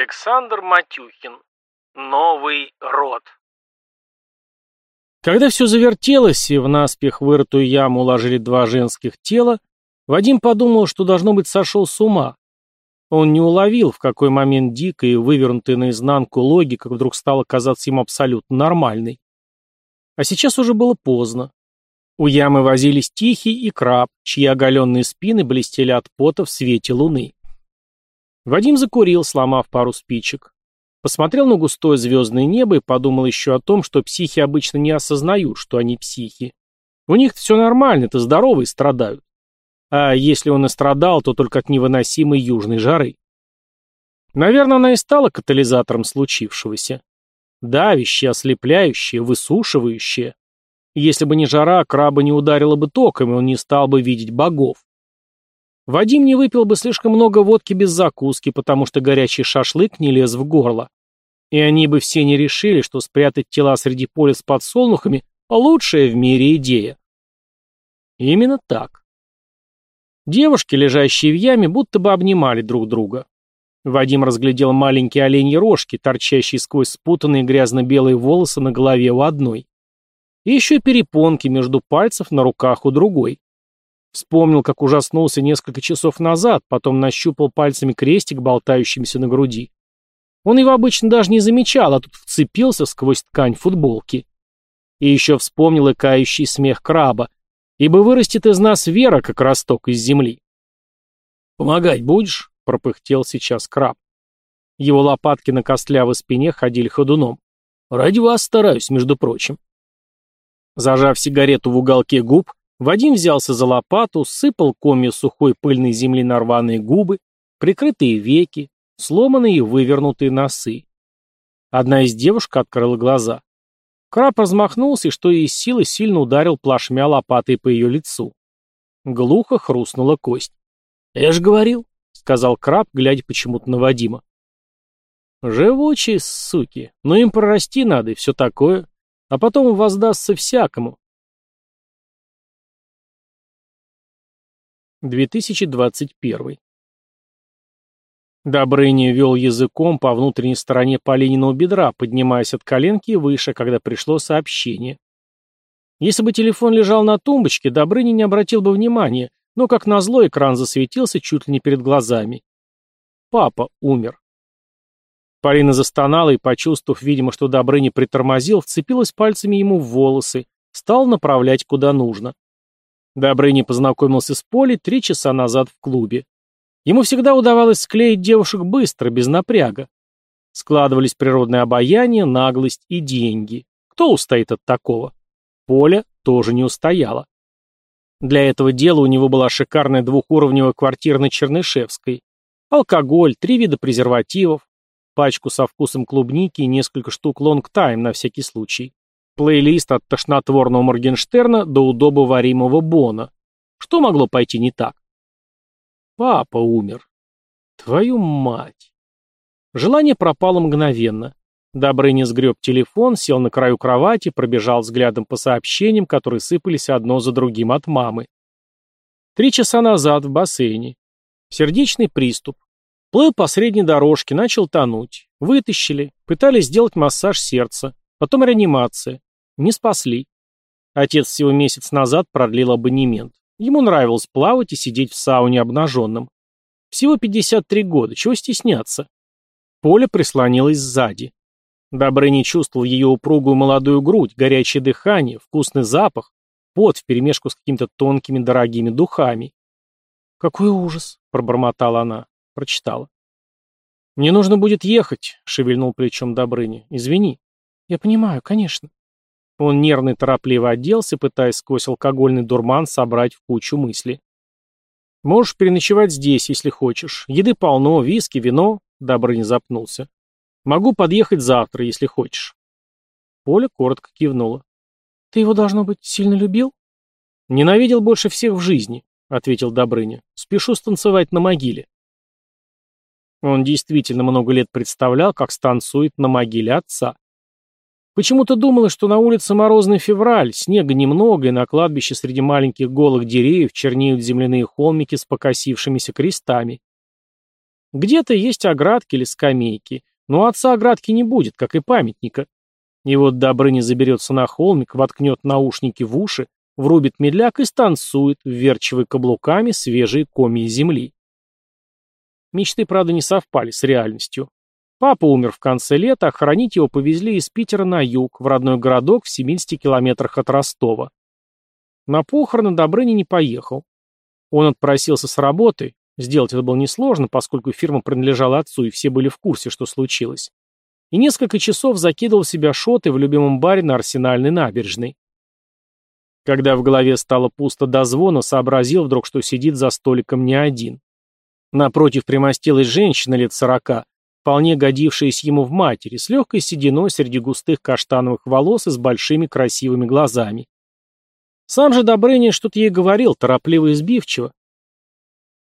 Александр Матюхин. Новый род. Когда все завертелось и в наспех вырытую яму уложили два женских тела, Вадим подумал, что должно быть сошел с ума. Он не уловил, в какой момент дикая и вывернутая наизнанку логика вдруг стала казаться ему абсолютно нормальной. А сейчас уже было поздно. У ямы возились Тихий и Краб, чьи оголенные спины блестели от пота в свете луны. Вадим закурил, сломав пару спичек. Посмотрел на густое звездное небо и подумал еще о том, что психи обычно не осознают, что они психи. У них все нормально, это здоровые страдают. А если он и страдал, то только от невыносимой южной жары. Наверное, она и стала катализатором случившегося. Давящая, ослепляющая, высушивающая. Если бы не жара, краба не ударила бы током, и он не стал бы видеть богов. Вадим не выпил бы слишком много водки без закуски, потому что горячий шашлык не лез в горло. И они бы все не решили, что спрятать тела среди поля с подсолнухами – лучшая в мире идея. Именно так. Девушки, лежащие в яме, будто бы обнимали друг друга. Вадим разглядел маленькие оленьи рожки, торчащие сквозь спутанные грязно-белые волосы на голове у одной. И еще перепонки между пальцев на руках у другой. Вспомнил, как ужаснулся несколько часов назад, потом нащупал пальцами крестик, болтающимся на груди. Он его обычно даже не замечал, а тут вцепился сквозь ткань футболки. И еще вспомнил и кающий смех краба, ибо вырастет из нас вера, как росток из земли. «Помогать будешь?» — пропыхтел сейчас краб. Его лопатки на костлявой спине ходили ходуном. «Ради вас стараюсь, между прочим». Зажав сигарету в уголке губ, Вадим взялся за лопату, сыпал комья сухой пыльной земли на рваные губы, прикрытые веки, сломанные и вывернутые носы. Одна из девушек открыла глаза. Краб размахнулся и, что из силы, сильно ударил плашмя лопатой по ее лицу. Глухо хрустнула кость. «Я же говорил», — сказал краб, глядя почему-то на Вадима. «Живучие суки, но им прорасти надо и все такое, а потом воздастся всякому. 2021. Добрыня вел языком по внутренней стороне Полининого бедра, поднимаясь от коленки выше, когда пришло сообщение. Если бы телефон лежал на тумбочке, Добрыня не обратил бы внимания, но, как назло, экран засветился чуть ли не перед глазами. Папа умер. Полина застонала и, почувствовав, видимо, что Добрыня притормозил, вцепилась пальцами ему в волосы, стал направлять куда нужно. Добрыня познакомился с Полей три часа назад в клубе. Ему всегда удавалось склеить девушек быстро, без напряга. Складывались природное обаяние, наглость и деньги. Кто устоит от такого? Поля тоже не устояла. Для этого дела у него была шикарная двухуровневая квартира на Чернышевской. Алкоголь, три вида презервативов, пачку со вкусом клубники и несколько штук Long Time на всякий случай. Плейлист от тошнотворного Моргенштерна до удобоваримого Бона. Что могло пойти не так? Папа умер. Твою мать. Желание пропало мгновенно. Добрыня сгреб телефон, сел на краю кровати, пробежал взглядом по сообщениям, которые сыпались одно за другим от мамы. Три часа назад в бассейне. Сердечный приступ. Плыл по средней дорожке, начал тонуть. Вытащили, пытались сделать массаж сердца. Потом реанимация. Не спасли. Отец всего месяц назад продлил абонемент. Ему нравилось плавать и сидеть в сауне обнаженным. Всего 53 года, чего стесняться? Поля прислонилась сзади. Добрыня чувствовал ее упругую молодую грудь, горячее дыхание, вкусный запах, пот вперемешку с какими-то тонкими дорогими духами. «Какой ужас!» — пробормотала она. Прочитала. «Мне нужно будет ехать», — шевельнул плечом Добрыня. «Извини». «Я понимаю, конечно». Он нервно и торопливо оделся, пытаясь сквозь алкогольный дурман собрать в кучу мысли. «Можешь переночевать здесь, если хочешь. Еды полно, виски, вино», — Добрыня запнулся. «Могу подъехать завтра, если хочешь». Поля коротко кивнула. «Ты его, должно быть, сильно любил?» «Ненавидел больше всех в жизни», — ответил Добрыня. «Спешу станцевать на могиле». Он действительно много лет представлял, как станцует на могиле отца. Почему-то думалось, что на улице морозный февраль, снега немного, и на кладбище среди маленьких голых деревьев чернеют земляные холмики с покосившимися крестами. Где-то есть оградки или скамейки, но отца оградки не будет, как и памятника. И вот Добрыня заберется на холмик, воткнет наушники в уши, врубит медляк и станцует, вверчивая каблуками свежие комья земли. Мечты, правда, не совпали с реальностью. Папа умер в конце лета, а его повезли из Питера на юг, в родной городок в 70 километрах от Ростова. На похороны Добрыня не поехал. Он отпросился с работы, сделать это было несложно, поскольку фирма принадлежала отцу, и все были в курсе, что случилось. И несколько часов закидывал себя шоты в любимом баре на Арсенальной набережной. Когда в голове стало пусто до звона, сообразил вдруг, что сидит за столиком не один. Напротив примостилась женщина лет сорока, вполне годившаяся ему в матери, с легкой сединой среди густых каштановых волос и с большими красивыми глазами. Сам же Добрыня что-то ей говорил, торопливо и сбивчиво.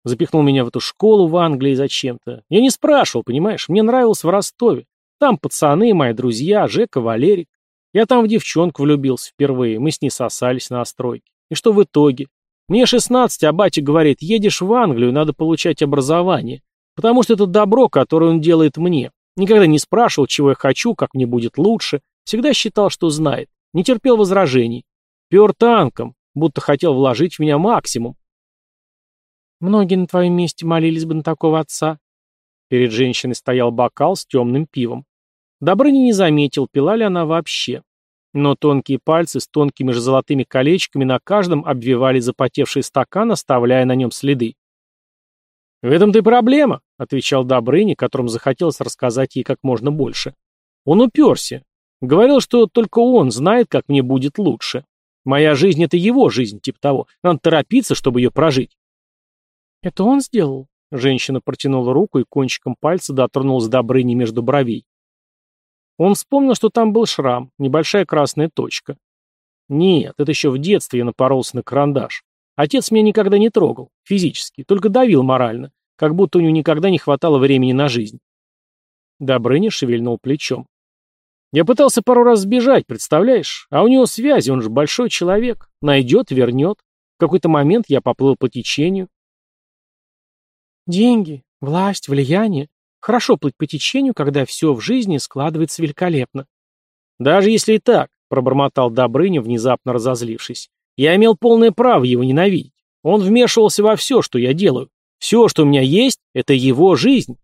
Запихнул меня в эту школу в Англии зачем-то. Я не спрашивал, понимаешь, мне нравилось в Ростове. Там пацаны, мои друзья, Жека, Валерик. Я там в девчонку влюбился впервые, мы с ней сосались на стройке. И что в итоге? Мне 16, а батя говорит, едешь в Англию, надо получать образование. Потому что это добро, которое он делает мне. Никогда не спрашивал, чего я хочу, как мне будет лучше. Всегда считал, что знает. Не терпел возражений. Пер танком, будто хотел вложить в меня максимум. Многие на твоем месте молились бы на такого отца. Перед женщиной стоял бокал с темным пивом. Добрыня не заметил, пила ли она вообще. Но тонкие пальцы с тонкими же золотыми колечками на каждом обвивали запотевший стакан, оставляя на нем следы. «В этом-то и проблема», — отвечал Добрыня, которому захотелось рассказать ей как можно больше. Он уперся. Говорил, что только он знает, как мне будет лучше. Моя жизнь — это его жизнь, типа того. Надо торопиться, чтобы ее прожить. «Это он сделал?» Женщина протянула руку и кончиком пальца дотронулась до Добрыни между бровей. Он вспомнил, что там был шрам, небольшая красная точка. Нет, это еще в детстве я напоролся на карандаш. Отец меня никогда не трогал, физически, только давил морально, как будто у него никогда не хватало времени на жизнь. Добрыня шевельнул плечом. Я пытался пару раз сбежать, представляешь? А у него связи, он же большой человек. Найдет, вернет. В какой-то момент я поплыл по течению. Деньги, власть, влияние. Хорошо плыть по течению, когда все в жизни складывается великолепно. Даже если и так, пробормотал Добрыня, внезапно разозлившись. Я имел полное право его ненавидеть. Он вмешивался во все, что я делаю. Все, что у меня есть, это его жизнь.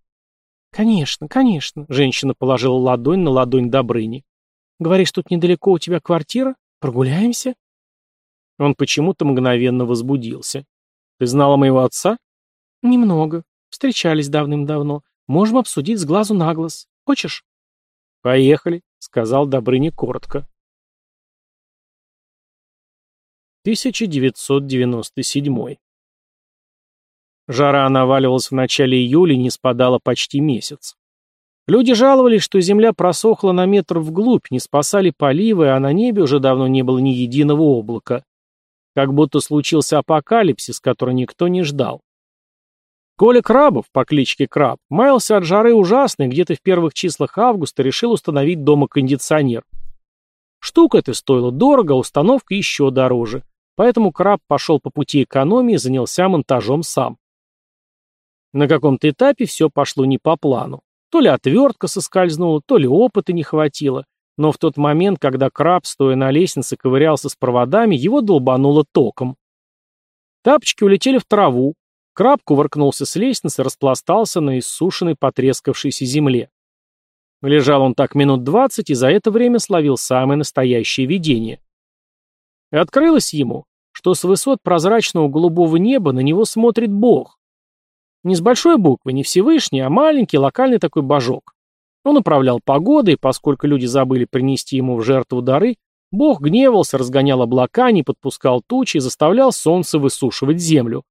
Конечно, конечно, женщина положила ладонь на ладонь Добрыни. Говоришь, тут недалеко у тебя квартира? Прогуляемся? Он почему-то мгновенно возбудился. Ты знала моего отца? Немного. Встречались давным-давно. Можем обсудить с глазу на глаз. Хочешь? Поехали, сказал Добрыня коротко. 1997. Жара наваливалась в начале июля и не спадала почти месяц. Люди жаловались, что земля просохла на метр вглубь, не спасали поливы, а на небе уже давно не было ни единого облака. Как будто случился апокалипсис, который никто не ждал. Коля Крабов по кличке Краб маялся от жары ужасной, где-то в первых числах августа решил установить дома кондиционер. Штука эта стоила дорого, а установка еще дороже. Поэтому краб пошел по пути экономии и занялся монтажом сам. На каком-то этапе все пошло не по плану. То ли отвертка соскользнула, то ли опыта не хватило, но в тот момент, когда краб, стоя на лестнице, ковырялся с проводами, его долбануло током. Тапочки улетели в траву, краб кувыркнулся с лестницы и распластался на иссушенной потрескавшейся земле. Лежал он так минут двадцать и за это время словил самое настоящее видение. И открылось ему, что с высот прозрачного голубого неба на него смотрит Бог. Не с большой буквы, не Всевышний, а маленький локальный такой божок. Он управлял погодой, поскольку люди забыли принести ему в жертву дары, Бог гневался, разгонял облака, не подпускал тучи и заставлял солнце высушивать землю.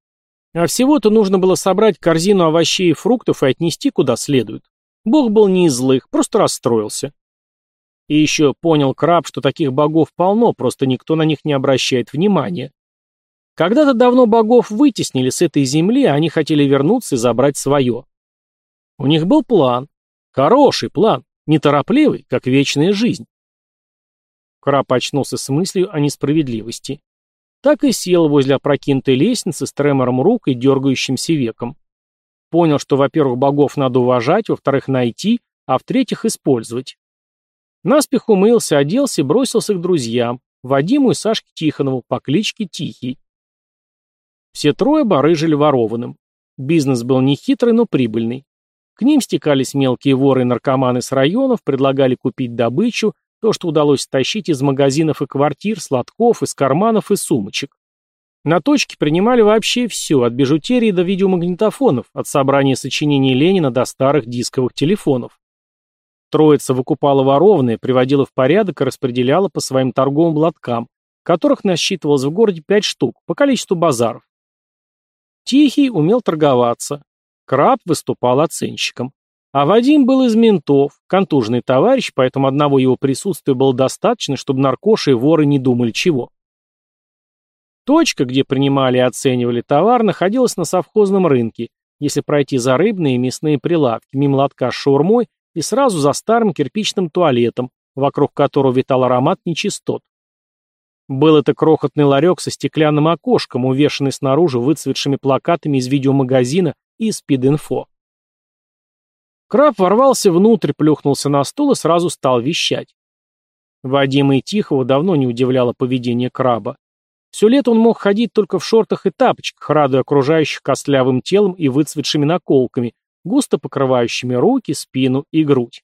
А всего-то нужно было собрать корзину овощей и фруктов и отнести куда следует. Бог был не из злых, просто расстроился. И еще понял краб, что таких богов полно, просто никто на них не обращает внимания. Когда-то давно богов вытеснили с этой земли, а они хотели вернуться и забрать свое. У них был план. Хороший план, неторопливый, как вечная жизнь. Краб очнулся с мыслью о несправедливости. Так и сел возле опрокинутой лестницы с тремором рук и дергающимся веком. Понял, что, во-первых, богов надо уважать, во-вторых, найти, а в-третьих, использовать. Наспех умылся, оделся и бросился к друзьям, Вадиму и Сашке Тихонову по кличке Тихий. Все трое барыжили ворованным. Бизнес был нехитрый, но прибыльный. К ним стекались мелкие воры и наркоманы с районов, предлагали купить добычу, то, что удалось стащить из магазинов и квартир, сладков, из карманов и сумочек. На точке принимали вообще все, от бижутерии до видеомагнитофонов, от собрания сочинений Ленина до старых дисковых телефонов. Троица выкупала ворованное, приводила в порядок и распределяла по своим торговым лоткам, которых насчитывалось в городе пять штук, по количеству базаров. Тихий умел торговаться. Краб выступал оценщиком. А Вадим был из ментов, контужный товарищ, поэтому одного его присутствия было достаточно, чтобы наркоши и воры не думали чего. Точка, где принимали и оценивали товар, находилась на совхозном рынке, если пройти за рыбные и мясные прилавки, мимо лотка с шаурмой и сразу за старым кирпичным туалетом, вокруг которого витал аромат нечистот. Был это крохотный ларек со стеклянным окошком, увешанный снаружи выцветшими плакатами из видеомагазина и спид-инфо. Краб ворвался внутрь, плюхнулся на стул и сразу стал вещать. Вадима и Тихого давно не удивляло поведение краба. Все лето он мог ходить только в шортах и тапочках, радуя окружающих костлявым телом и выцветшими наколками, густо покрывающими руки, спину и грудь.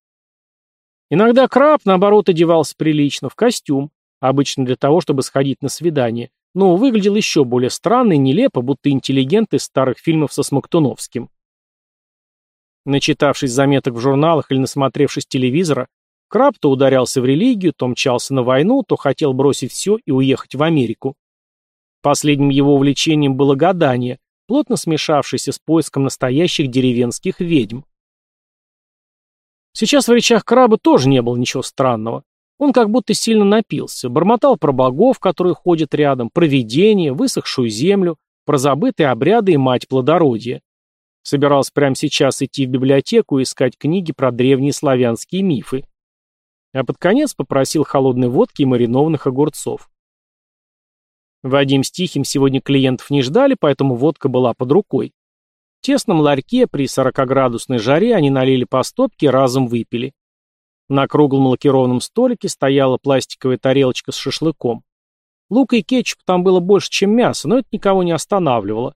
Иногда краб, наоборот, одевался прилично, в костюм, обычно для того, чтобы сходить на свидание, но выглядел еще более странно и нелепо, будто интеллигент из старых фильмов со Смоктуновским. Начитавшись заметок в журналах или насмотревшись телевизора, Краб то ударялся в религию, то мчался на войну, то хотел бросить все и уехать в Америку. Последним его увлечением было гадание, плотно смешавшееся с поиском настоящих деревенских ведьм. Сейчас в речах краба тоже не было ничего странного. Он как будто сильно напился, бормотал про богов, которые ходят рядом, про видение, высохшую землю, про забытые обряды и мать плодородия. Собирался прямо сейчас идти в библиотеку и искать книги про древние славянские мифы. А под конец попросил холодной водки и маринованных огурцов. Вадим с Тихим сегодня клиентов не ждали, поэтому водка была под рукой. В тесном ларьке при 40-градусной жаре они налили по стопке разом выпили. На круглом лакированном столике стояла пластиковая тарелочка с шашлыком. Лука и кетчуп там было больше, чем мясо, но это никого не останавливало.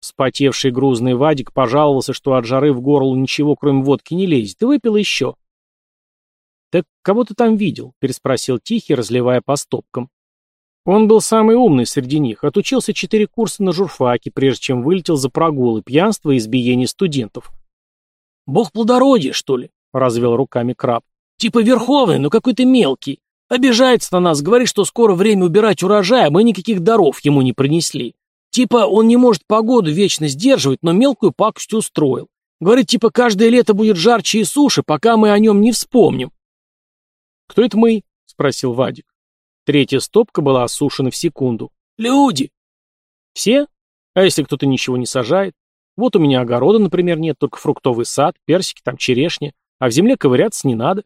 Спотевший грузный Вадик пожаловался, что от жары в горло ничего, кроме водки, не лезет, и выпил еще. «Так кого ты там видел?» — переспросил Тихий, разливая по стопкам. Он был самый умный среди них, отучился четыре курса на журфаке, прежде чем вылетел за прогулы, пьянство и избиение студентов. «Бог плодородия, что ли?» — развел руками краб. Типа верховный, но какой-то мелкий. Обижается на нас, говорит, что скоро время убирать урожай, а мы никаких даров ему не принесли. Типа он не может погоду вечно сдерживать, но мелкую пакость устроил. Говорит, типа каждое лето будет жарче и суше, пока мы о нем не вспомним. «Кто это мы?» — спросил Вадик. Третья стопка была осушена в секунду. «Люди!» «Все? А если кто-то ничего не сажает? Вот у меня огорода, например, нет, только фруктовый сад, персики, там черешня, а в земле ковыряться не надо.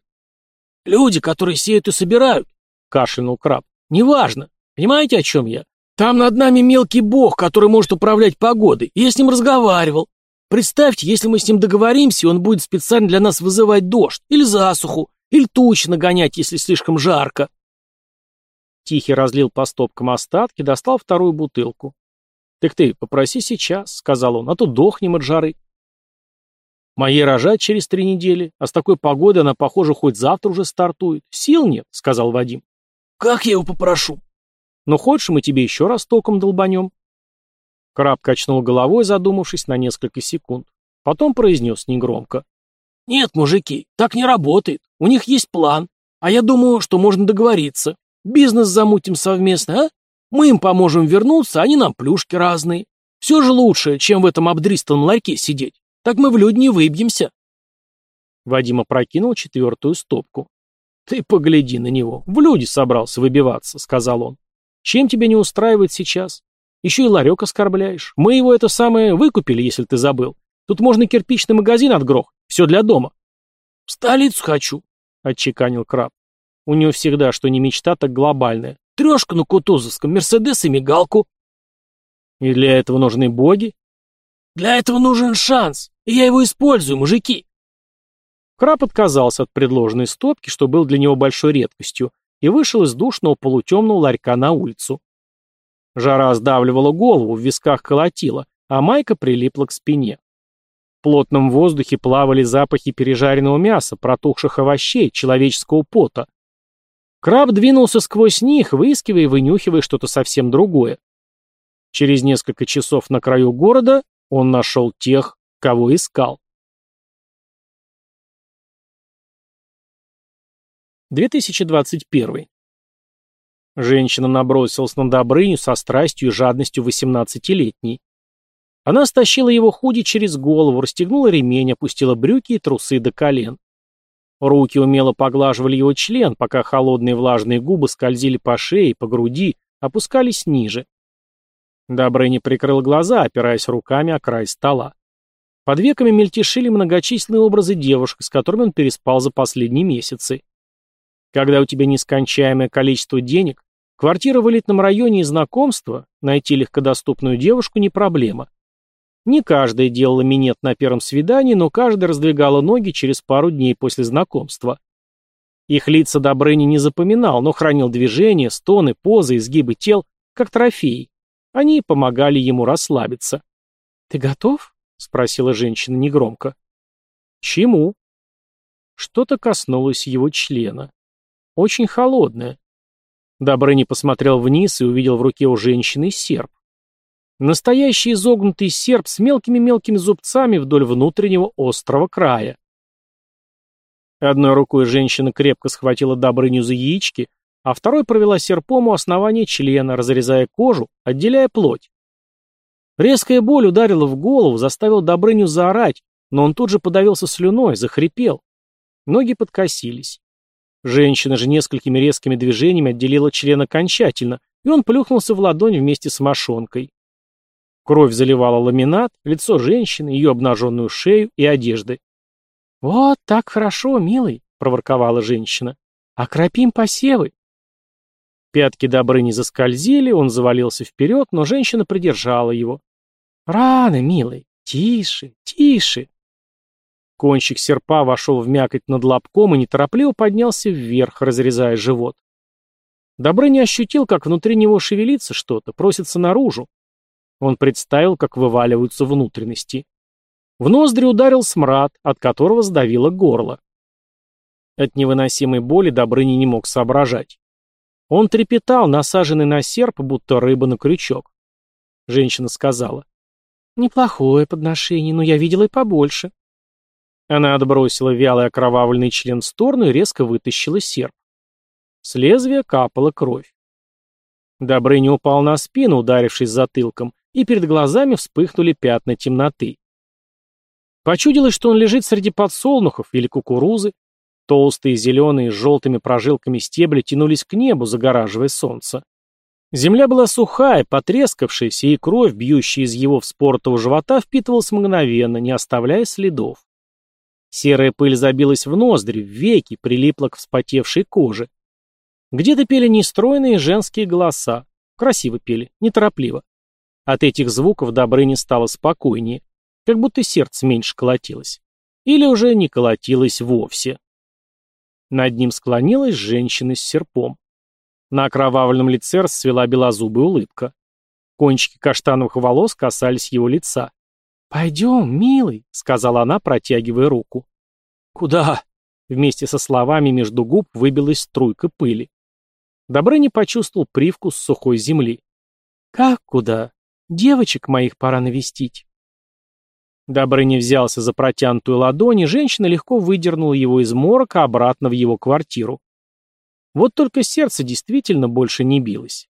«Люди, которые сеют и собирают», — кашлянул краб. «Неважно. Понимаете, о чем я? Там над нами мелкий бог, который может управлять погодой. Я с ним разговаривал. Представьте, если мы с ним договоримся, он будет специально для нас вызывать дождь, или засуху, или тучи нагонять, если слишком жарко». Тихий разлил по стопкам остатки, достал вторую бутылку. «Так ты попроси сейчас», — сказал он, — «а то дохнем от жары». Моей рожать через три недели, а с такой погодой она, похоже, хоть завтра уже стартует. Сил нет, сказал Вадим. Как я его попрошу? Ну, хочешь, мы тебе еще раз током долбанем? Краб качнул головой, задумавшись на несколько секунд. Потом произнес негромко. «Нет, мужики, так не работает. У них есть план. А я думаю, что можно договориться. Бизнес замутим совместно, а? Мы им поможем вернуться, они нам плюшки разные. Все же лучше, чем в этом обдристанном ларьке сидеть. Так мы в люди не выбьемся. Вадим опрокинул четвертую стопку. «Ты погляди на него. В люди собрался выбиваться», — сказал он. «Чем тебя не устраивает сейчас? Еще и ларек оскорбляешь. Мы его это самое выкупили, если ты забыл. Тут можно кирпичный магазин отгрох. Все для дома». «В столицу хочу», — отчеканил краб. У него всегда, что не мечта, так глобальная. Трешку на Кутузовском, Мерседес и мигалку. И для этого нужны боги? Для этого нужен шанс, и я его использую, мужики!» Краб отказался от предложенной стопки, что был для него большой редкостью, и вышел из душного полутемного ларька на улицу. Жара сдавливала голову, в висках колотила, а майка прилипла к спине. В плотном воздухе плавали запахи пережаренного мяса, протухших овощей, человеческого пота. Краб двинулся сквозь них, выискивая и вынюхивая что-то совсем другое. Через несколько часов на краю города он нашел тех, кого искал. 2021. Женщина набросилась на Добрыню со страстью и жадностью восемнадцатилетней. Она стащила его худи через голову, расстегнула ремень, опустила брюки и трусы до колен. Руки умело поглаживали его член, пока холодные влажные губы скользили по шее, по груди, опускались ниже. Добрыня прикрыл глаза, опираясь руками о край стола. Под веками мельтешили многочисленные образы девушек, с которыми он переспал за последние месяцы. Когда у тебя нескончаемое количество денег, квартира в элитном районе и знакомство, найти легкодоступную девушку не проблема. Не каждая делала минет на первом свидании, но каждая раздвигала ноги через пару дней после знакомства. Их лица Добрыни не запоминал, но хранил движения, стоны, позы, изгибы тел, как трофеи. Они помогали ему расслабиться. «Ты готов?» — спросила женщина негромко. «Чему?» Что-то коснулось его члена. Очень холодная. Добрыня посмотрел вниз и увидел в руке у женщины серп. Настоящий изогнутый серп с мелкими-мелкими зубцами вдоль внутреннего острого края. Одной рукой женщина крепко схватила Добрыню за яички, а второй провела серпом у основания члена, разрезая кожу, отделяя плоть. Резкая боль ударила в голову, заставила Добрыню заорать, но он тут же подавился слюной, захрипел. Ноги подкосились. Женщина же несколькими резкими движениями отделила член окончательно, и он плюхнулся в ладонь вместе с мошонкой. Кровь заливала ламинат, лицо женщины, ее обнаженную шею и одежды. «Вот так хорошо, милый», — проворковала женщина. «Окропим посевы». Пятки Добрыни заскользили, он завалился вперед, но женщина придержала его. «Рано, милый, тише, тише». Кончик серпа вошел в мякоть над лобком и неторопливо поднялся вверх, разрезая живот. Добрыня ощутил, как внутри него шевелится что-то, просится наружу. Он представил, как вываливаются внутренности. В ноздри ударил смрад, от которого сдавило горло. От невыносимой боли Добрыня не мог соображать. Он трепетал, насаженный на серп, будто рыба на крючок. Женщина сказала. «Неплохое подношение, но я видела и побольше». Она отбросила вялый окровавленный член в сторону и резко вытащила серп. С лезвия капала кровь. Добрыня упал на спину, ударившись затылком, и перед глазами вспыхнули пятна темноты. Почудилось, что он лежит среди подсолнухов или кукурузы. Толстые зеленые с желтыми прожилками стебли тянулись к небу, загораживая солнце. Земля была сухая, потрескавшаяся, и кровь, бьющая из его вспоротого живота, впитывалась мгновенно, не оставляя следов. Серая пыль забилась в ноздри, в веки, прилипла к вспотевшей коже. Где-то пели нестройные женские голоса. Красиво пели, неторопливо. От этих звуков Добрыне стало спокойнее, как будто сердце меньше колотилось. Или уже не колотилось вовсе. Над ним склонилась женщина с серпом. На окровавленном лице расцвела белозубая улыбка. Кончики каштановых волос касались его лица. «Пойдем, милый», — сказала она, протягивая руку. «Куда?» Вместе со словами между губ выбилась струйка пыли. Добрыня почувствовал привкус сухой земли. «Как куда? Девочек моих пора навестить». Добрыня взялся за протянутую ладонь, и женщина легко выдернула его из морока обратно в его квартиру. Вот только сердце действительно больше не билось.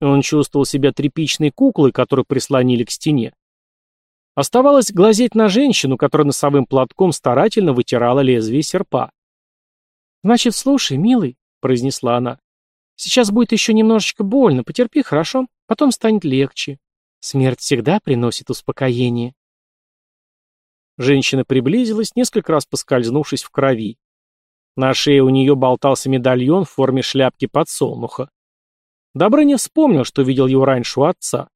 Он чувствовал себя тряпичной куклой, которую прислонили к стене. Оставалось глазеть на женщину, которая носовым платком старательно вытирала лезвие серпа. «Значит, слушай, милый», — произнесла она, — «сейчас будет еще немножечко больно, потерпи, хорошо? Потом станет легче. Смерть всегда приносит успокоение». Женщина приблизилась, несколько раз поскользнувшись в крови. На шее у нее болтался медальон в форме шляпки подсолнуха. Добрыня вспомнил, что видел его раньше у отца.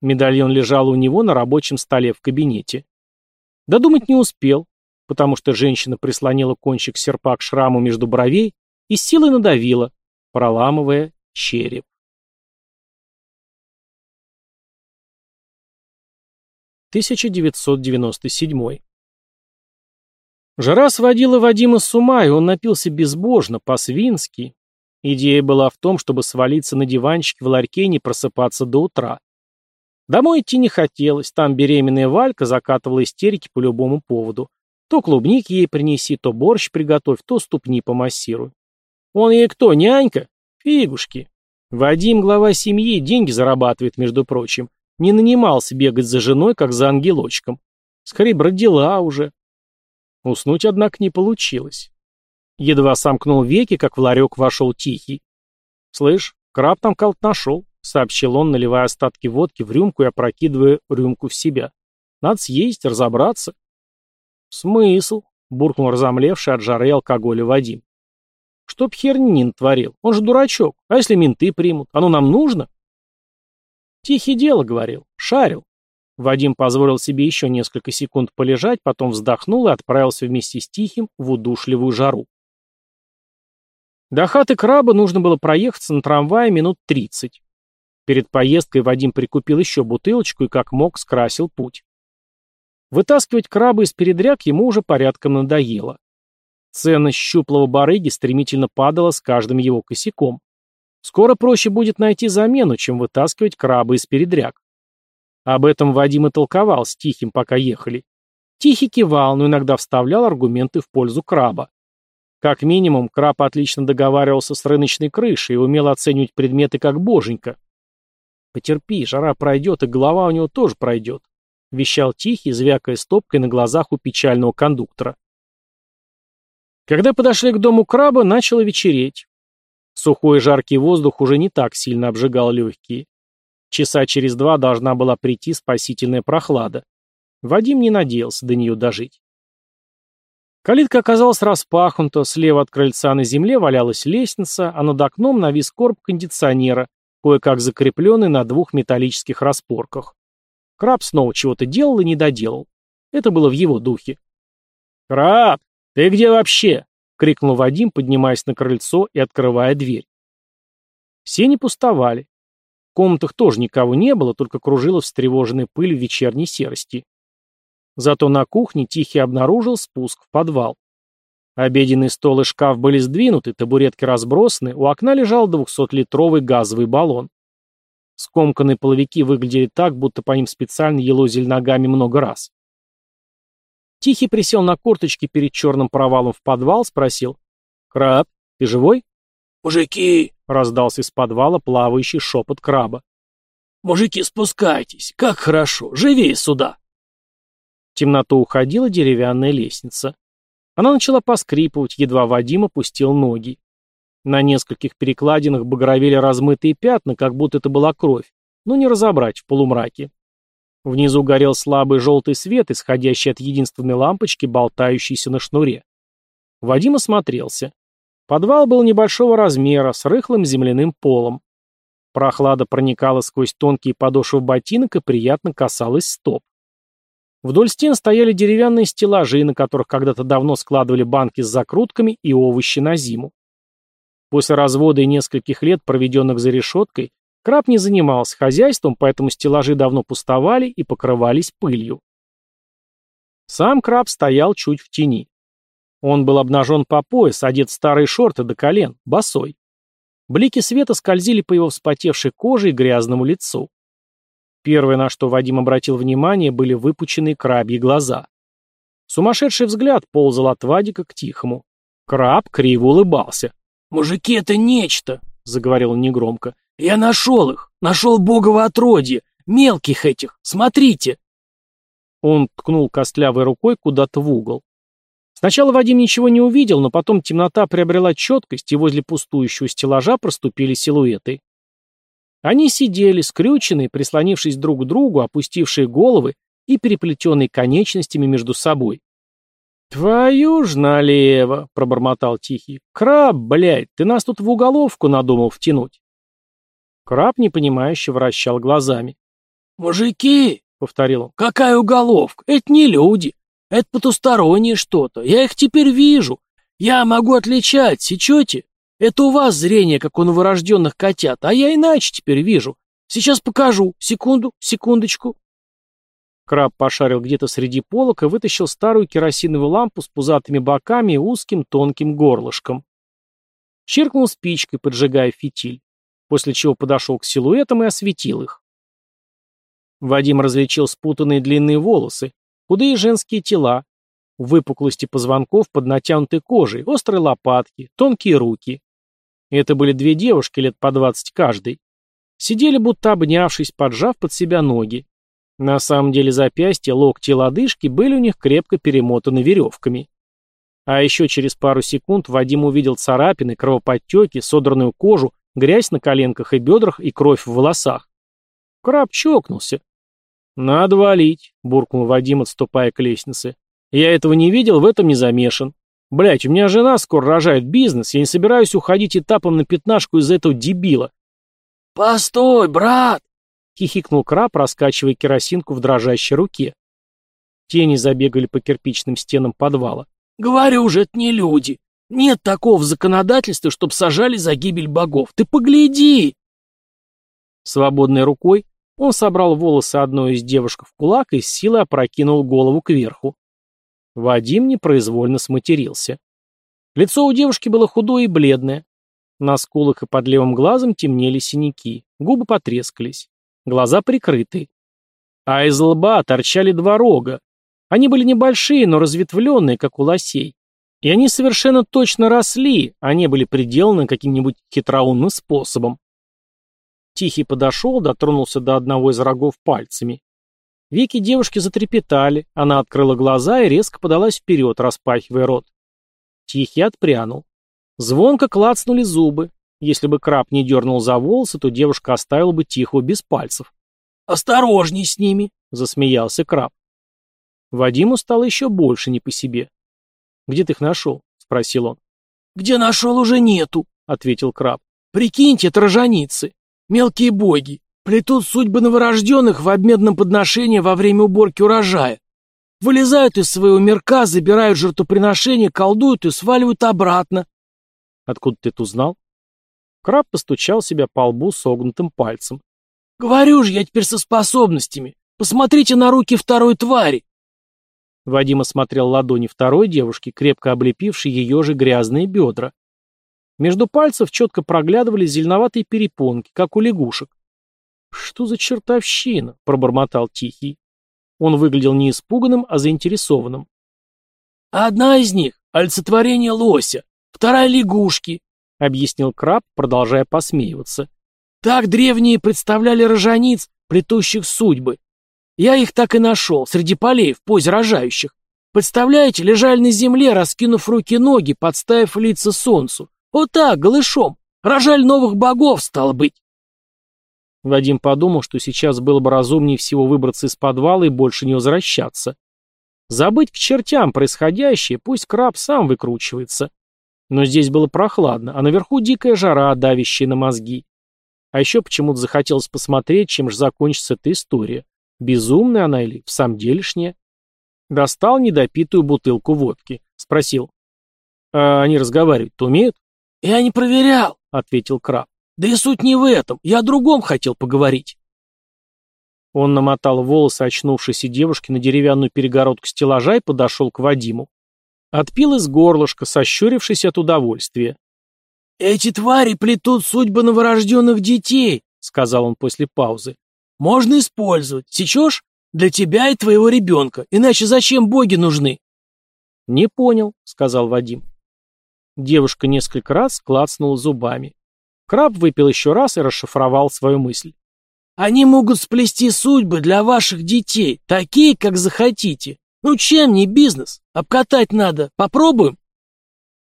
Медальон лежал у него на рабочем столе в кабинете. Додумать не успел, потому что женщина прислонила кончик серпа к шраму между бровей и силой надавила, проламывая череп. Тысяча девятьсот девяносто седьмой. Жара сводила Вадима с ума, и он напился безбожно, по-свински. Идея была в том, чтобы свалиться на диванчик в ларьке и не просыпаться до утра. Домой идти не хотелось, там беременная Валька закатывала истерики по любому поводу. То клубники ей принеси, то борщ приготовь, то ступни помассируй. Он ей кто, нянька? Фигушки. Вадим, глава семьи, деньги зарабатывает, между прочим. Не нанимался бегать за женой, как за ангелочком. Скорее бродила уже. Уснуть, однако, не получилось. Едва сомкнул веки, как в ларек вошел Тихий. «Слышь, краб там кого-то нашел», — сообщил он, наливая остатки водки в рюмку и опрокидывая рюмку в себя. «Надо съесть, разобраться». «Смысл?» — буркнул разомлевший от жары алкоголя Вадим. «Чтоб херни не натворил. Он же дурачок. А если менты примут? Оно нам нужно?» «Тихий дело», — говорил. «Шарил. Вадим позволил себе еще несколько секунд полежать, потом вздохнул и отправился вместе с Тихим в удушливую жару. До хаты краба нужно было проехаться на трамвае минут тридцать. Перед поездкой Вадим прикупил еще бутылочку и как мог скрасил путь. Вытаскивать краба из передряг ему уже порядком надоело. Ценность щуплого барыги стремительно падала с каждым его косяком. Скоро проще будет найти замену, чем вытаскивать краба из передряг. Об этом Вадим и толковал с Тихим, пока ехали. Тихий кивал, но иногда вставлял аргументы в пользу краба. Как минимум, краб отлично договаривался с рыночной крышей и умел оценивать предметы как боженька. «Потерпи, жара пройдет, и голова у него тоже пройдет», — вещал Тихий, звякая стопкой на глазах у печального кондуктора. Когда подошли к дому краба, начало вечереть. Сухой жаркий воздух уже не так сильно обжигал легкие. Часа через два должна была прийти спасительная прохлада. Вадим не надеялся до нее дожить. Калитка оказалась распахнута, слева от крыльца на земле валялась лестница, а над окном навис короб кондиционера, кое-как закрепленный на двух металлических распорках. Краб снова чего-то делал и не доделал. Это было в его духе. «Краб, ты где вообще?» — крикнул Вадим, поднимаясь на крыльцо и открывая дверь. Все не пустовали. В комнатах тоже никого не было, только кружила встревоженная пыль в вечерней серости. Зато на кухне Тихий обнаружил спуск в подвал. Обеденный стол и шкаф были сдвинуты, табуретки разбросаны, у окна лежал двухсотлитровый газовый баллон. Скомканные половики выглядели так, будто по ним специально елозили ногами много раз. Тихий присел на корточки перед черным провалом в подвал, спросил. «Краб, ты живой?» «Мужики!» — раздался из подвала плавающий шепот краба. «Мужики, спускайтесь! Как хорошо! Живее сюда!» В темноту уходила деревянная лестница. Она начала поскрипывать, едва Вадим опустил ноги. На нескольких перекладинах багровели размытые пятна, как будто это была кровь, но не разобрать в полумраке. Внизу горел слабый желтый свет, исходящий от единственной лампочки, болтающейся на шнуре. Вадим осмотрелся. Подвал был небольшого размера, с рыхлым земляным полом. Прохлада проникала сквозь тонкие подошвы ботинок и приятно касалась стоп. Вдоль стен стояли деревянные стеллажи, на которых когда-то давно складывали банки с закрутками и овощи на зиму. После развода и нескольких лет, проведенных за решеткой, краб не занимался хозяйством, поэтому стеллажи давно пустовали и покрывались пылью. Сам краб стоял чуть в тени. Он был обнажен по пояс, одет в старые шорты до колен, босой. Блики света скользили по его вспотевшей коже и грязному лицу. Первое, на что Вадим обратил внимание, были выпученные крабьи глаза. Сумасшедший взгляд ползал от Вадика к Тихому. Краб криво улыбался. «Мужики, это нечто!» — заговорил он негромко. «Я нашел их! Нашел богово отродье! Мелких этих! Смотрите!» Он ткнул костлявой рукой куда-то в угол. Сначала Вадим ничего не увидел, но потом темнота приобрела четкость, и возле пустующего стеллажа проступили силуэты. Они сидели, скрюченные, прислонившись друг к другу, опустившие головы и переплетенные конечностями между собой. «Твою ж налево!» — пробормотал Тихий. «Краб, блядь, ты нас тут в уголовку надумал втянуть!» Краб непонимающе вращал глазами. «Мужики!» — повторил он. «Какая уголовка? Это не люди. Это потустороннее что-то. Я их теперь вижу. Я могу отличать, сечете? Это у вас зрение, как у новорожденных котят, а я иначе теперь вижу. Сейчас покажу. Секунду, секундочку». Краб пошарил где-то среди полок и вытащил старую керосиновую лампу с пузатыми боками и узким тонким горлышком. Чиркнул спичкой, поджигая фитиль, после чего подошел к силуэтам и осветил их. Вадим различил спутанные длинные волосы, худые женские тела, выпуклости позвонков под натянутой кожей, острые лопатки, тонкие руки. Это были две девушки лет по двадцать каждой. Сидели будто обнявшись, поджав под себя ноги. На самом деле запястья, локти и лодыжки были у них крепко перемотаны веревками. А еще через пару секунд Вадим увидел царапины, кровоподтеки, содранную кожу, грязь на коленках и бедрах и кровь в волосах. Краб чокнулся. «Надо валить», — буркнул Вадим, отступая к лестнице. «Я этого не видел, в этом не замешан. Блять, у меня жена скоро рожает бизнес, я не собираюсь уходить этапом на пятнашку из-за этого дебила». «Постой, брат!» — хихикнул краб, раскачивая керосинку в дрожащей руке. Тени забегали по кирпичным стенам подвала. «Говорю же, это не люди. Нет такого законодательства, чтоб сажали за гибель богов. Ты погляди!» Свободной рукой он собрал волосы одной из девушек в кулак и с силой опрокинул голову кверху. Вадим непроизвольно сматерился. Лицо у девушки было худое и бледное. На скулах и под левым глазом темнели синяки, губы потрескались, глаза прикрыты. А из лба торчали два рога. Они были небольшие, но разветвленные, как у лосей. И они совершенно точно росли, а не были приделаны каким-нибудь хитроумным способом. Тихий подошел, дотронулся до одного из рогов пальцами. Веки девушки затрепетали, она открыла глаза и резко подалась вперед, распахивая рот. Тихий отпрянул. Звонко клацнули зубы. Если бы краб не дернул за волосы, то девушка оставила бы Тихого без пальцев. «Осторожней с ними!» — засмеялся краб. Вадиму стало еще больше не по себе. «Где ты их нашел?» — спросил он. «Где нашел, уже нету», — ответил краб. «Прикиньте, это роженицы. Мелкие боги плетут судьбы новорожденных в обмен на подношение во время уборки урожая. Вылезают из своего мирка, забирают жертвоприношение, колдуют и сваливают обратно. Откуда ты это узнал? Краб постучал себя по лбу согнутым пальцем. Говорю же, я теперь со способностями. Посмотрите на руки второй твари. Вадим осмотрел ладони второй девушки, крепко облепившей ее же грязные бедра. Между пальцев четко проглядывали зеленоватые перепонки, как у лягушек. «Что за чертовщина?» — пробормотал Тихий. Он выглядел не испуганным, а заинтересованным. «Одна из них — олицетворение лося, вторая — лягушки», — объяснил краб, продолжая посмеиваться. «Так древние представляли рожениц, плетущих судьбы. Я их так и нашел, среди полей, в позе рожающих. Представляете, лежали на земле, раскинув руки-ноги, подставив лица солнцу. Вот так, голышом. Рожали новых богов, стало быть. Вадим подумал, что сейчас было бы разумнее всего выбраться из подвала и больше не возвращаться. Забыть к чертям происходящее, пусть краб сам выкручивается. Но здесь было прохладно, а наверху дикая жара, давящая на мозги. А еще почему-то захотелось посмотреть, чем же закончится эта история. Безумная она или в самом делешняя? Достал недопитую бутылку водки. Спросил. А они разговаривать-то умеют? «Я не проверял», — ответил краб. «Да и суть не в этом. Я о другом хотел поговорить». Он намотал волосы очнувшейся девушки на деревянную перегородку стеллажа и подошел к Вадиму. Отпил из горлышка, сощурившись от удовольствия. «Эти твари плетут судьбы новорожденных детей», — сказал он после паузы. «Можно использовать. Сечешь? Для тебя и твоего ребенка. Иначе зачем боги нужны?» «Не понял», — сказал Вадим. Девушка несколько раз клацнула зубами. Краб выпил еще раз и расшифровал свою мысль. «Они могут сплести судьбы для ваших детей, такие, как захотите. Ну чем не бизнес? Обкатать надо. Попробуем?»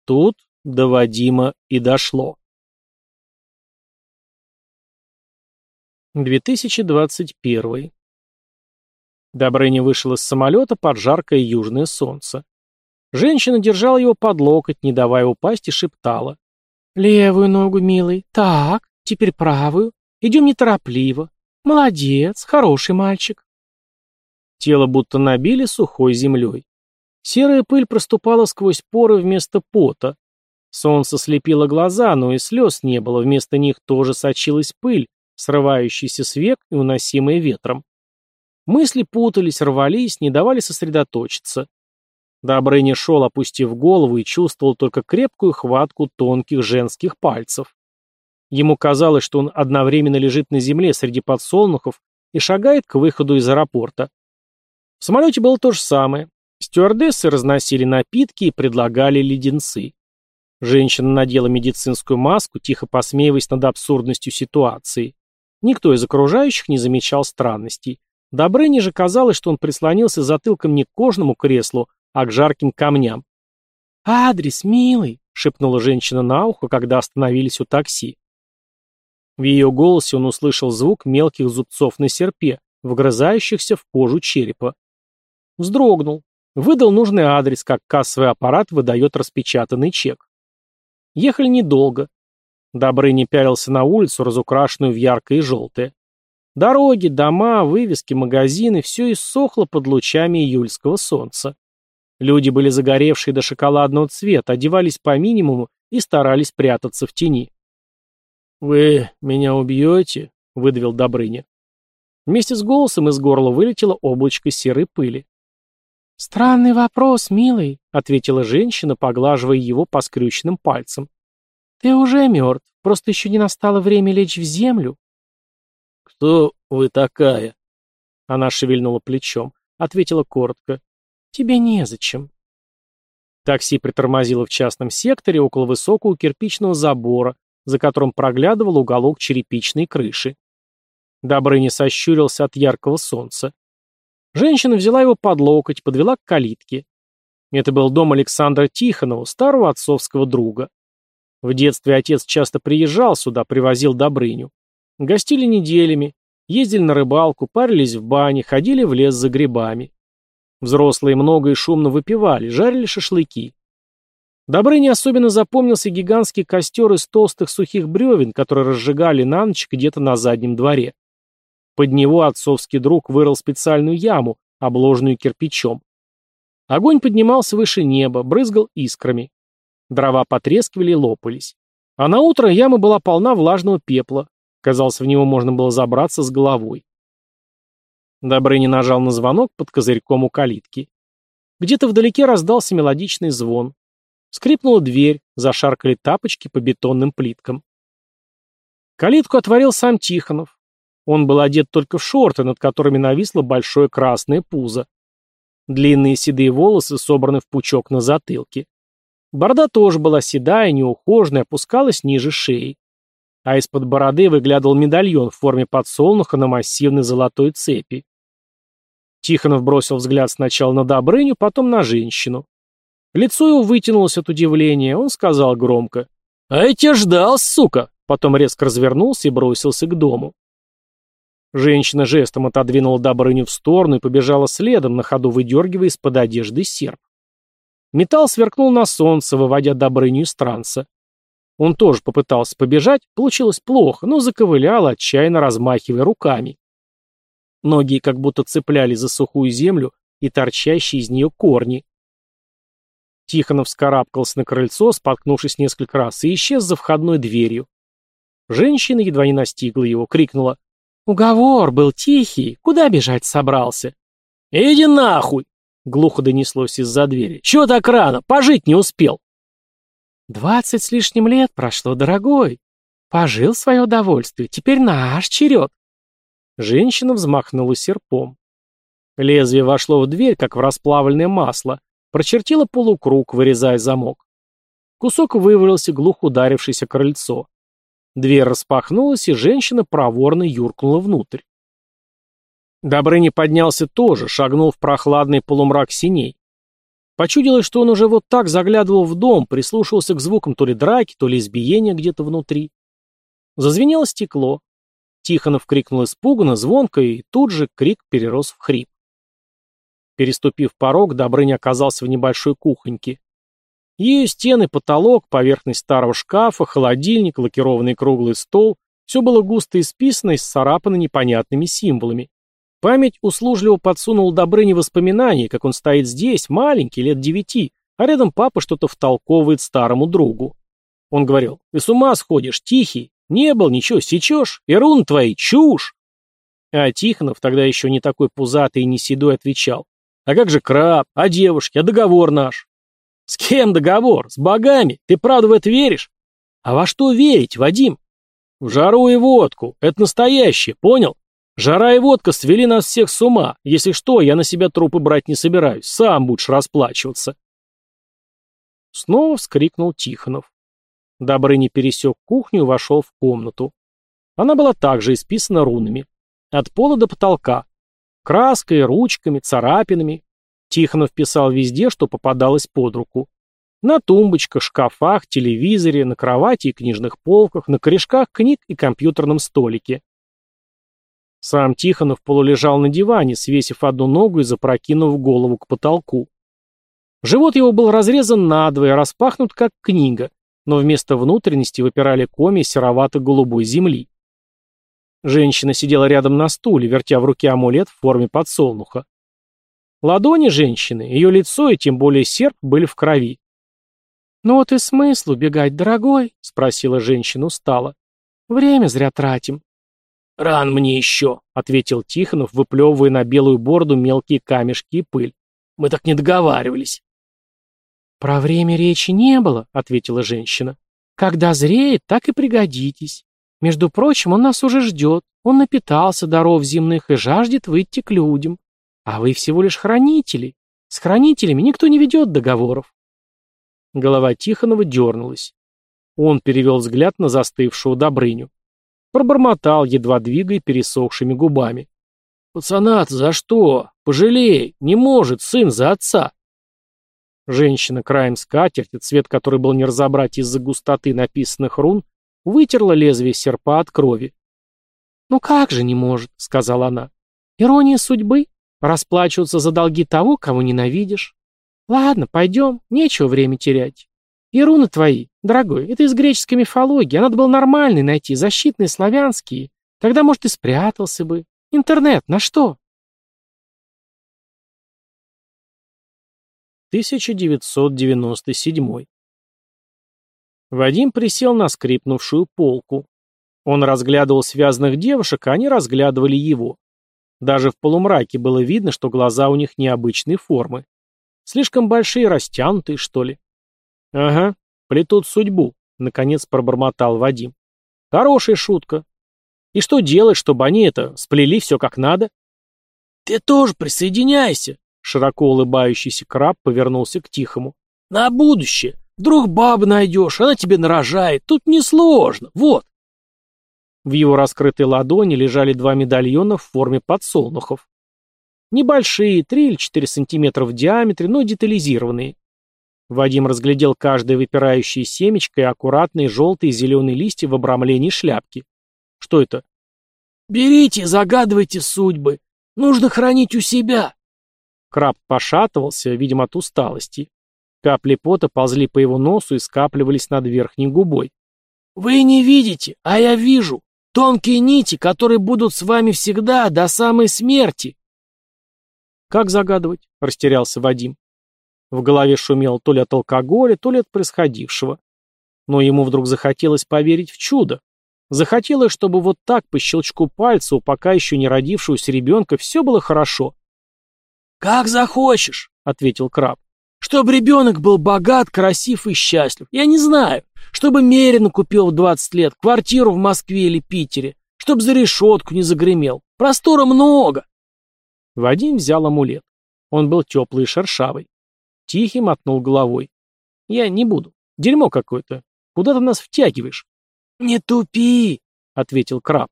Тут до Вадима и дошло. 2021. Добрыня вышел из самолета под жаркое южное солнце. Женщина держала его под локоть, не давая упасть, и шептала. «Левую ногу, милый. Так, теперь правую. Идем неторопливо. Молодец, хороший мальчик. Тело будто набили сухой землей. Серая пыль проступала сквозь поры вместо пота. Солнце слепило глаза, но и слез не было, вместо них тоже сочилась пыль, срывающаяся с век и уносимая ветром. Мысли путались, рвались, не давали сосредоточиться. Добрыня шел, опустив голову, и чувствовал только крепкую хватку тонких женских пальцев. Ему казалось, что он одновременно лежит на земле среди подсолнухов и шагает к выходу из аэропорта. В самолете было то же самое. Стюардессы разносили напитки и предлагали леденцы. Женщина надела медицинскую маску, тихо посмеиваясь над абсурдностью ситуации. Никто из окружающих не замечал странностей. Добрыне же казалось, что он прислонился затылком не к кожному креслу, а к жарким камням. «Адрес, милый!» — шепнула женщина на ухо, когда остановились у такси. В ее голосе он услышал звук мелких зубцов на серпе, вгрызающихся в кожу черепа. Вздрогнул. Выдал нужный адрес, как кассовый аппарат выдает распечатанный чек. Ехали недолго. Добрыня пялился на улицу, разукрашенную в яркое и желтое. Дороги, дома, вывески, магазины — все иссохло под лучами июльского солнца. Люди были загоревшие до шоколадного цвета, одевались по минимуму и старались прятаться в тени. «Вы меня убьете?» — выдавил Добрыня. Вместе с голосом из горла вылетело облачко серой пыли. «Странный вопрос, милый», — ответила женщина, поглаживая его по скрюченным пальцам. «Ты уже мертв, просто еще не настало время лечь в землю». «Кто вы такая?» Она шевельнула плечом, ответила коротко. «Тебе незачем». Такси притормозило в частном секторе около высокого кирпичного забора, за которым проглядывал уголок черепичной крыши. Добрыня сощурился от яркого солнца. Женщина взяла его под локоть, подвела к калитке. Это был дом Александра Тихонова, старого отцовского друга. В детстве отец часто приезжал сюда, привозил Добрыню. Гостили неделями, ездили на рыбалку, парились в бане, ходили в лес за грибами. Взрослые много и шумно выпивали, жарили шашлыки. Добрыне особенно запомнился гигантский костер из толстых сухих бревен, которые разжигали на ночь где-то на заднем дворе. Под него отцовский друг вырыл специальную яму, обложенную кирпичом. Огонь поднимался выше неба, брызгал искрами. Дрова потрескивали и лопались. А на утро яма была полна влажного пепла. Казалось, в него можно было забраться с головой. Добрыня нажал на звонок под козырьком у калитки. Где-то вдалеке раздался мелодичный звон. Скрипнула дверь, зашаркали тапочки по бетонным плиткам. Калитку отворил сам Тихонов. Он был одет только в шорты, над которыми нависло большое красное пузо. Длинные седые волосы собраны в пучок на затылке. Борода тоже была седая, неухоженная, опускалась ниже шеи. А из-под бороды выглядывал медальон в форме подсолнуха на массивной золотой цепи. Тихонов бросил взгляд сначала на Добрыню, потом на женщину. Лицо его вытянулось от удивления, он сказал громко. «А я тебя ждал, сука!» Потом резко развернулся и бросился к дому. Женщина жестом отодвинула Добрыню в сторону и побежала следом, на ходу выдергивая из-под одежды серп. Металл сверкнул на солнце, выводя Добрыню из транса. Он тоже попытался побежать, получилось плохо, но заковылял, отчаянно размахивая руками. Ноги как будто цеплялись за сухую землю и торчащие из нее корни. Тихонов вскарабкался на крыльцо, споткнувшись несколько раз, и исчез за входной дверью. Женщина едва не настигла его, крикнула. «Уговор был тихий, куда бежать собрался?» «Иди нахуй!» — глухо донеслось из-за двери. «Чего так рано? Пожить не успел!» «Двадцать с лишним лет прошло, дорогой. Пожил свое удовольствие, теперь наш черед!» Женщина взмахнула серпом. Лезвие вошло в дверь, как в расплавленное масло, Прочертила полукруг, вырезая замок. Кусок вывалился, глухо ударившийся крыльцо. Дверь распахнулась, и женщина проворно юркнула внутрь. Добрыня поднялся тоже, шагнул в прохладный полумрак синей. Почудилось, что он уже вот так заглядывал в дом, прислушивался к звукам то ли драки, то ли избиения где-то внутри. Зазвенело стекло. Тихонов крикнул испуганно, звонко, и тут же крик перерос в хрип. Переступив порог, Добрыня оказался в небольшой кухоньке. Ее стены, потолок, поверхность старого шкафа, холодильник, лакированный круглый стол — Все было густо исписано и сцарапано непонятными символами. Память услужливо подсунула Добрыне воспоминания, как он стоит здесь, маленький, лет девяти, а рядом папа что-то втолковывает старому другу. Он говорил, ты с ума сходишь, тихий, не был, ничего, сечешь, и рун твои, чушь. А Тихонов, тогда еще не такой пузатый и не седой, отвечал, а как же краб, а девушки, а договор наш? С кем договор? С богами? Ты правда в это веришь? А во что верить, Вадим? В жару и водку, это настоящее, понял? Жара и водка свели нас всех с ума. Если что, я на себя трупы брать не собираюсь. Сам будешь расплачиваться. Снова вскрикнул Тихонов. Добрыня пересек кухню и вошел в комнату. Она была также исписана рунами. От пола до потолка. Краской, ручками, царапинами. Тихонов писал везде, что попадалось под руку. На тумбочках, шкафах, телевизоре, на кровати и книжных полках, на корешках книг и компьютерном столике. Сам Тихонов полулежал на диване, свесив одну ногу и запрокинув голову к потолку. Живот его был разрезан надвое, распахнут как книга, но вместо внутренности выпирали коми серовато-голубой земли. Женщина сидела рядом на стуле, вертя в руке амулет в форме подсолнуха. Ладони женщины, ее лицо и тем более серп были в крови. «Ну вот и смысл убегать, дорогой?» — спросила женщина устало. «Время зря тратим». «Ран мне еще», — ответил Тихонов, выплевывая на белую бороду мелкие камешки и пыль. «Мы так не договаривались». «Про время речи не было», — ответила женщина. «Когда зреет, так и пригодитесь. Между прочим, он нас уже ждет. Он напитался даров земных и жаждет выйти к людям. А вы всего лишь хранители. С хранителями никто не ведет договоров». Голова Тихонова дернулась. Он перевел взгляд на застывшую Добрыню. Пробормотал, едва двигая пересохшими губами. «Пацанат, за что? Пожалей! Не может сын за отца!» Женщина краем скатерти, цвет которой был не разобрать из-за густоты написанных рун, вытерла лезвие серпа от крови. «Ну как же не может?» — сказала она. «Ирония судьбы? Расплачиваться за долги того, кого ненавидишь? Ладно, пойдем, нечего время терять. И руны твои, дорогой, это из греческой мифологии, а надо было нормальные найти, защитные, славянские. Тогда, может, и спрятался бы. Интернет, на что? 1997 Вадим присел на скрипнувшую полку. Он разглядывал связанных девушек, а они разглядывали его. Даже в полумраке было видно, что глаза у них необычной формы. Слишком большие, растянутые, что ли. «Ага, плетут судьбу», — наконец пробормотал Вадим. «Хорошая шутка. И что делать, чтобы они это, сплели все как надо?» «Ты тоже присоединяйся», — широко улыбающийся краб повернулся к Тихому. «На будущее. Вдруг бабу найдешь, она тебе нарожает. Тут несложно. Вот». В его раскрытой ладони лежали два медальона в форме подсолнухов. Небольшие, три или четыре сантиметра в диаметре, но детализированные. Вадим разглядел каждое выпирающее семечко и аккуратные желтые и зеленые листья в обрамлении шляпки. Что это? «Берите, загадывайте судьбы. Нужно хранить у себя». Краб пошатывался, видимо, от усталости. Капли пота ползли по его носу и скапливались над верхней губой. «Вы не видите, а я вижу. Тонкие нити, которые будут с вами всегда, до самой смерти». «Как загадывать?» — растерялся Вадим. В голове шумел то ли от алкоголя, то ли от происходившего. Но ему вдруг захотелось поверить в чудо. Захотелось, чтобы вот так, по щелчку пальца, у пока еще не родившегося ребенка, все было хорошо. «Как захочешь», — ответил краб. «Чтобы ребенок был богат, красив и счастлив. Я не знаю. Чтобы Мерина купил в 20 лет, квартиру в Москве или Питере. Чтобы за решетку не загремел. Простора много». Вадим взял амулет. Он был теплый и шершавый. Тихий мотнул головой. «Я не буду. Дерьмо какое-то. Куда ты нас втягиваешь?» «Не тупи!» — ответил краб.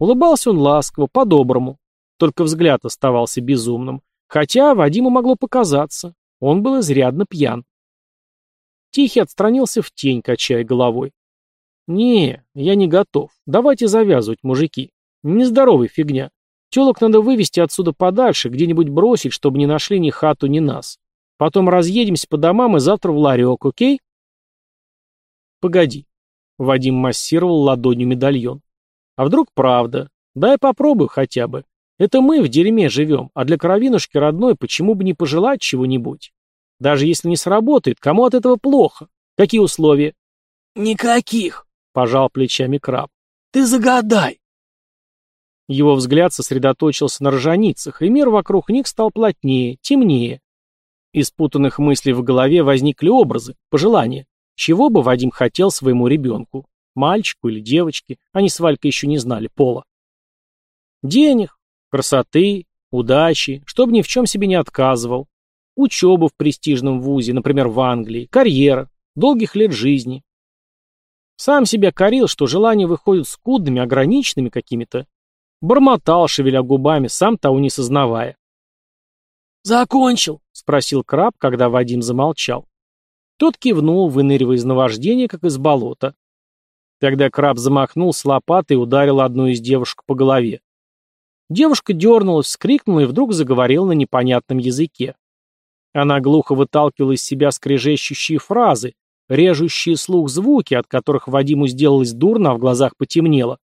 Улыбался он ласково, по-доброму. Только взгляд оставался безумным. Хотя Вадиму могло показаться. Он был изрядно пьян. Тихий отстранился в тень, качая головой. «Не, я не готов. Давайте завязывать, мужики. Нездоровая фигня. Телок надо вывести отсюда подальше, где-нибудь бросить, чтобы не нашли ни хату, ни нас. Потом разъедемся по домам и завтра в ларек, окей? Погоди. Вадим массировал ладонью медальон. А вдруг правда? Дай попробую хотя бы. Это мы в дерьме живем, а для кровинушки родной почему бы не пожелать чего-нибудь? Даже если не сработает, кому от этого плохо? Какие условия? Никаких, пожал плечами краб. Ты загадай. Его взгляд сосредоточился на рожаницах, и мир вокруг них стал плотнее, темнее. Из путанных мыслей в голове возникли образы, пожелания. Чего бы Вадим хотел своему ребенку? Мальчику или девочке? Они с Валькой еще не знали пола. Денег, красоты, удачи, чтобы ни в чем себе не отказывал. Учеба в престижном вузе, например, в Англии, карьера, долгих лет жизни. Сам себя корил, что желания выходят скудными, ограниченными какими-то. Бормотал, шевеля губами, сам того не сознавая. «Закончил?» — спросил краб, когда Вадим замолчал. Тот кивнул, выныривая из наваждения, как из болота. Тогда краб замахнул с лопатой и ударил одну из девушек по голове. Девушка дернулась, вскрикнула и вдруг заговорила на непонятном языке. Она глухо выталкивала из себя скрежещущие фразы, режущие слух звуки, от которых Вадиму сделалось дурно, а в глазах потемнело.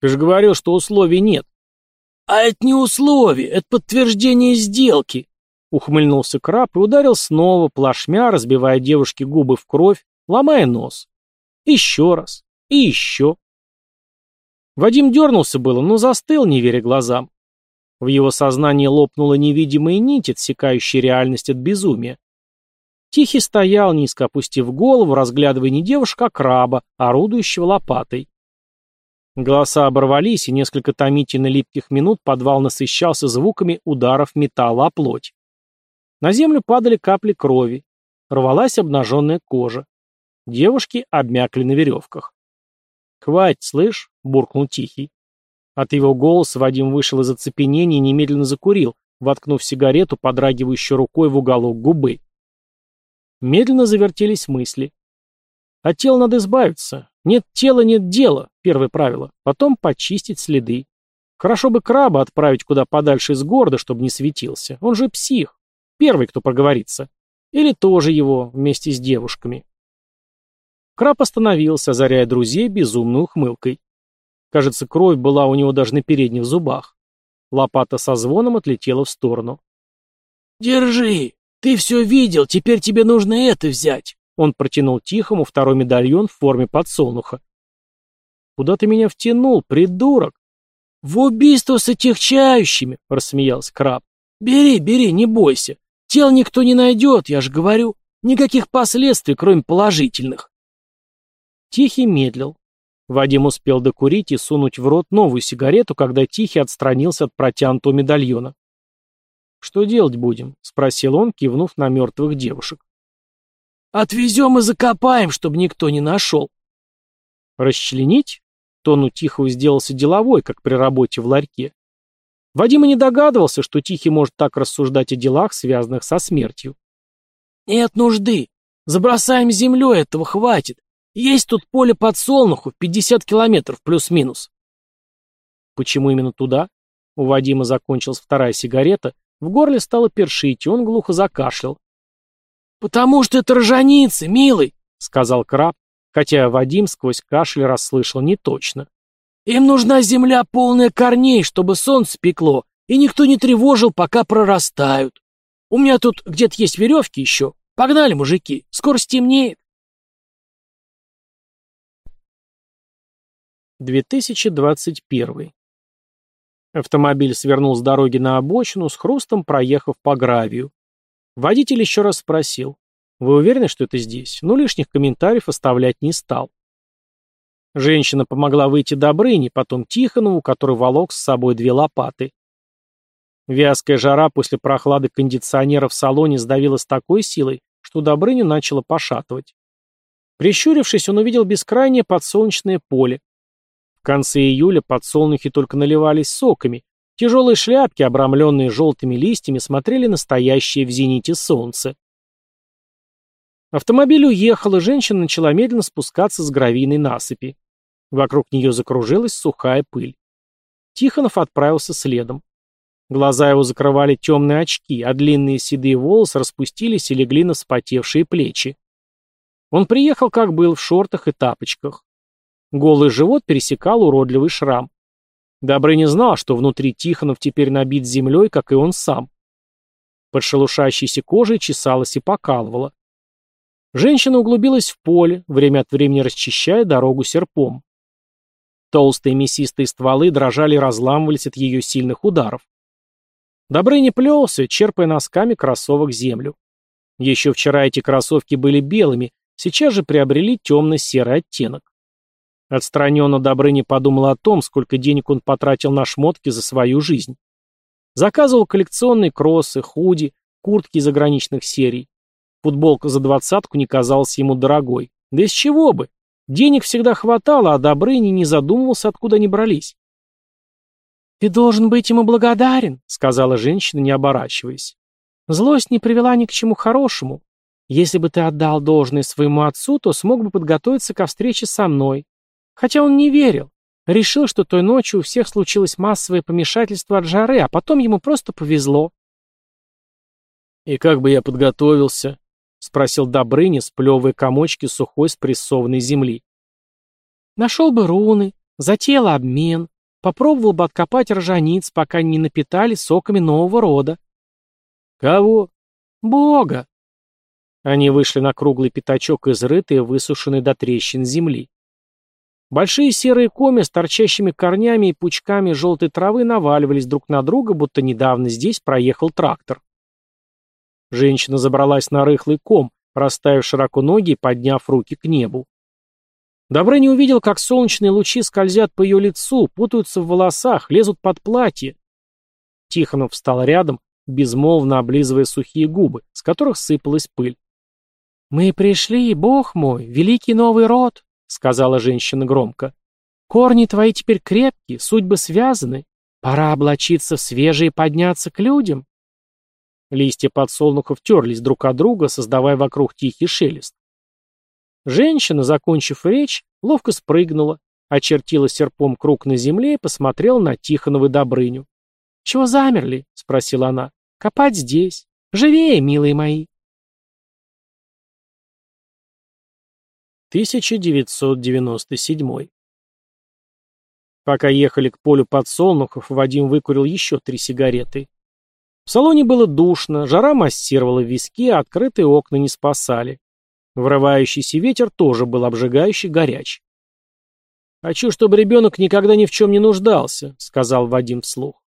«Ты же говорил, что условий нет». «А это не условие, это подтверждение сделки», — ухмыльнулся краб и ударил снова, плашмя, разбивая девушке губы в кровь, ломая нос. Еще раз. И еще. Вадим дернулся было, но застыл, не веря глазам. В его сознании лопнула невидимая нить, отсекающая реальность от безумия. Тихий стоял, низко опустив голову, разглядывая не девушку, а краба, орудующего лопатой. Голоса оборвались, и несколько томительно липких минут подвал насыщался звуками ударов металла о плоть. На землю падали капли крови. Рвалась обнаженная кожа. Девушки обмякли на веревках. «Хватит, слышь?» — буркнул Тихий. От его голоса Вадим вышел из оцепенения и немедленно закурил, воткнув сигарету, подрагивающей рукой в уголок губы. Медленно завертелись мысли. От тела надо избавиться. Нет тела, нет дела, первое правило. Потом почистить следы. Хорошо бы краба отправить куда подальше из города, чтобы не светился. Он же псих. Первый, кто проговорится. Или тоже его, вместе с девушками. Краб остановился, озаряя друзей безумной ухмылкой. Кажется, кровь была у него даже на передних зубах. Лопата со звоном отлетела в сторону. «Держи! Ты все видел, теперь тебе нужно это взять!» Он протянул Тихому второй медальон в форме подсолнуха. «Куда ты меня втянул, придурок?» «В убийство с отягчающими!» — рассмеялся краб. «Бери, бери, не бойся. Тел никто не найдет, я же говорю. Никаких последствий, кроме положительных». Тихий медлил. Вадим успел докурить и сунуть в рот новую сигарету, когда Тихий отстранился от протянутого медальона. «Что делать будем?» — спросил он, кивнув на мертвых девушек. «Отвезем и закопаем, чтобы никто не нашел». «Расчленить?» — тон у Тихого сделался деловой, как при работе в ларьке. Вадим и не догадывался, что Тихий может так рассуждать о делах, связанных со смертью. «Нет нужды. Забросаем землей, этого хватит. Есть тут поле подсолнуху, 50 километров плюс-минус. Почему именно туда? У Вадима закончилась вторая сигарета, в горле стало першить, и он глухо закашлял. «Потому что это рожаницы, милый», — сказал краб, хотя Вадим сквозь кашель расслышал не точно. «Им нужна земля полная корней, чтобы солнце пекло, и никто не тревожил, пока прорастают. У меня тут где-то есть веревки еще. Погнали, мужики, скоро стемнеет». 2021. Автомобиль свернул с дороги на обочину, с хрустом проехав по гравию. Водитель еще раз спросил. «Вы уверены, что это здесь?» Но лишних комментариев оставлять не стал. Женщина помогла выйти Добрыне, потом Тихонову, который волок с собой две лопаты. Вязкая жара после прохлады кондиционера в салоне сдавила с такой силой, что Добрыню начало пошатывать. Прищурившись, он увидел бескрайнее подсолнечное поле конце июля подсолнухи только наливались соками. Тяжелые шляпки, обрамленные желтыми листьями, смотрели настоящее в зените солнце. Автомобиль уехал, и женщина начала медленно спускаться с гравийной насыпи. Вокруг нее закружилась сухая пыль. Тихонов отправился следом. Глаза его закрывали темные очки, а длинные седые волосы распустились и легли на вспотевшие плечи. Он приехал, как был, в шортах и тапочках. Голый живот пересекал уродливый шрам. Добрыня знал, что внутри Тихонов теперь набит землей, как и он сам. Под шелушащейся кожей чесалась и покалывала. Женщина углубилась в поле, время от времени расчищая дорогу серпом. Толстые мясистые стволы дрожали и разламывались от ее сильных ударов. Добрыня плелся, черпая носками кроссовок землю. Еще вчера эти кроссовки были белыми, сейчас же приобрели темно-серый оттенок. Отстраненно Добрыня подумал о том, сколько денег он потратил на шмотки за свою жизнь. Заказывал коллекционные кроссы, худи, куртки из заграничных серий. Футболка за двадцатку не казалась ему дорогой. Да из чего бы? Денег всегда хватало, а Добрыня не задумывался, откуда они брались. «Ты должен быть ему благодарен», — сказала женщина, не оборачиваясь. «Злость не привела ни к чему хорошему. Если бы ты отдал должное своему отцу, то смог бы подготовиться ко встрече со мной. Хотя он не верил. Решил, что той ночью у всех случилось массовое помешательство от жары, а потом ему просто повезло. «И как бы я подготовился?» — спросил Добрыня, сплевывая комочки сухой спрессованной земли. «Нашел бы руны, затеял обмен, попробовал бы откопать рожаниц, пока не напитали соками нового рода». «Кого?» «Бога». Они вышли на круглый пятачок изрытой и высушенной до трещин земли. Большие серые комья с торчащими корнями и пучками желтой травы наваливались друг на друга, будто недавно здесь проехал трактор. Женщина забралась на рыхлый ком, расставив широко ноги и подняв руки к небу. Добрыня увидел, как солнечные лучи скользят по ее лицу, путаются в волосах, лезут под платье. Тихонов встал рядом, безмолвно облизывая сухие губы, с которых сыпалась пыль. «Мы пришли, Бог мой, великий новый род!» — сказала женщина громко. «Корни твои теперь крепкие, судьбы связаны. Пора облачиться в свежие и подняться к людям». Листья подсолнухов терлись друг от друга, создавая вокруг тихий шелест. Женщина, закончив речь, ловко спрыгнула, очертила серпом круг на земле и посмотрела на Тихонова Добрыню. «Чего замерли?» — спросила она. «Копать здесь. Живее, милые мои». 1997. Пока ехали к полю подсолнухов, Вадим выкурил еще три сигареты. В салоне было душно, жара массировала виски, а открытые окна не спасали. Врывающийся ветер тоже был обжигающий горяч. «Хочу, чтобы ребенок никогда ни в чем не нуждался», — сказал Вадим вслух.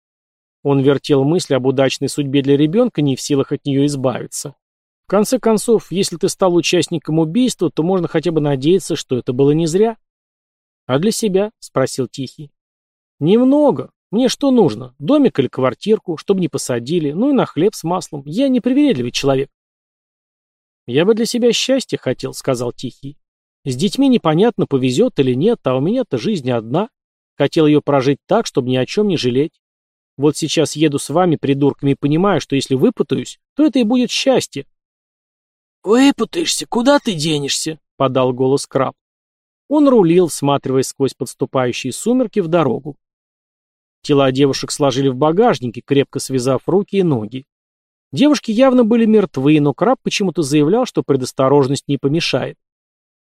Он вертел мысль об удачной судьбе для ребенка, не в силах от нее избавиться. В конце концов, если ты стал участником убийства, то можно хотя бы надеяться, что это было не зря. А для себя? Спросил Тихий. Немного. Мне что нужно? Домик или квартирку, чтобы не посадили, ну и на хлеб с маслом. Я не привередливый человек. Я бы для себя счастья хотел, сказал Тихий. С детьми непонятно, повезет или нет, а у меня-то жизнь одна. Хотел ее прожить так, чтобы ни о чем не жалеть. Вот сейчас еду с вами, придурками, и понимаю, что если выпутаюсь, то это и будет счастье. «Выпутаешься, куда ты денешься?» — подал голос краб. Он рулил, всматриваясь сквозь подступающие сумерки в дорогу. Тела девушек сложили в багажнике, крепко связав руки и ноги. Девушки явно были мертвы, но краб почему-то заявлял, что предосторожность не помешает.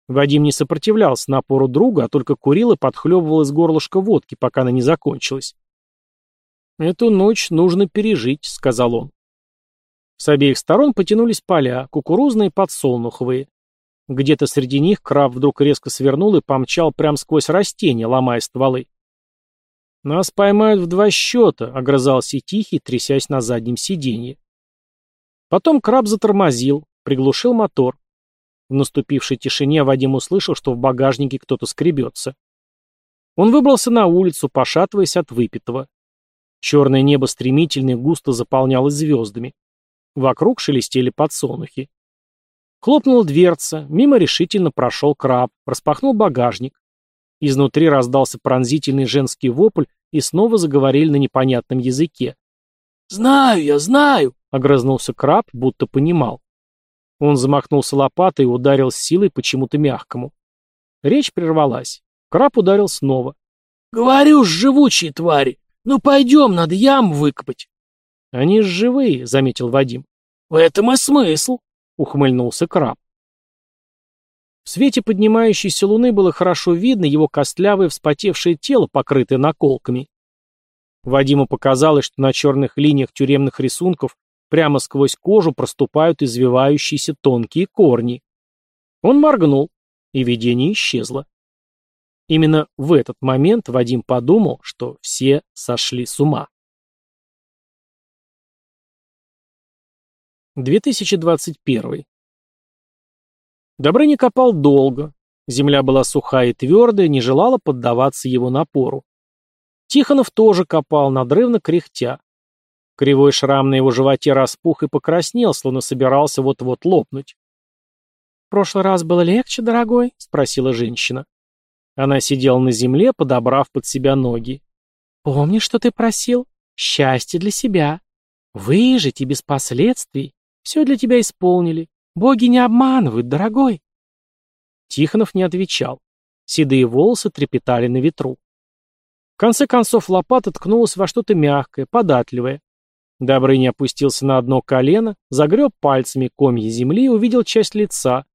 Вадим не сопротивлялся напору друга, а только курил и подхлебывал из горлышка водки, пока она не закончилась. «Эту ночь нужно пережить», — сказал он. С обеих сторон потянулись поля, кукурузные и подсолнуховые. Где-то среди них краб вдруг резко свернул и помчал прямо сквозь растения, ломая стволы. «Нас поймают в два счета», — огрызался Тихий, трясясь на заднем сиденье. Потом краб затормозил, приглушил мотор. В наступившей тишине Вадим услышал, что в багажнике кто-то скребется. Он выбрался на улицу, пошатываясь от выпитого. Черное небо стремительно и густо заполнялось звездами. Вокруг шелестели подсолнухи. Хлопнула дверца, мимо решительно прошел краб, распахнул багажник. Изнутри раздался пронзительный женский вопль, и снова заговорили на непонятном языке. «Знаю я, знаю!» — огрызнулся краб, будто понимал. Он замахнулся лопатой и ударил с силой почему-то мягкому. Речь прервалась. Краб ударил снова. «Говорю ж, живучие твари! Ну пойдем, надо яму выкопать!» «Они ж живые», — заметил Вадим. «В этом и смысл», — ухмыльнулся краб. В свете поднимающейся луны было хорошо видно его костлявое вспотевшее тело, покрытое наколками. Вадиму показалось, что на черных линиях тюремных рисунков прямо сквозь кожу проступают извивающиеся тонкие корни. Он моргнул, и видение исчезло. Именно в этот момент Вадим подумал, что все сошли с ума. 2021. Добрыня копал долго. Земля была сухая и твердая, не желала поддаваться его напору. Тихонов тоже копал, надрывно кряхтя. Кривой шрам на его животе распух и покраснел, словно собирался вот-вот лопнуть. «В прошлый раз было легче, дорогой?» — спросила женщина. Она сидела на земле, подобрав под себя ноги. «Помнишь, что ты просил? Счастье для себя. Выжить и без последствий. Все для тебя исполнили. Боги не обманывают, дорогой». Тихонов не отвечал. Седые волосы трепетали на ветру. В конце концов лопата ткнулась во что-то мягкое, податливое. Добрыня опустился на одно колено, загреб пальцами комья земли и увидел часть лица.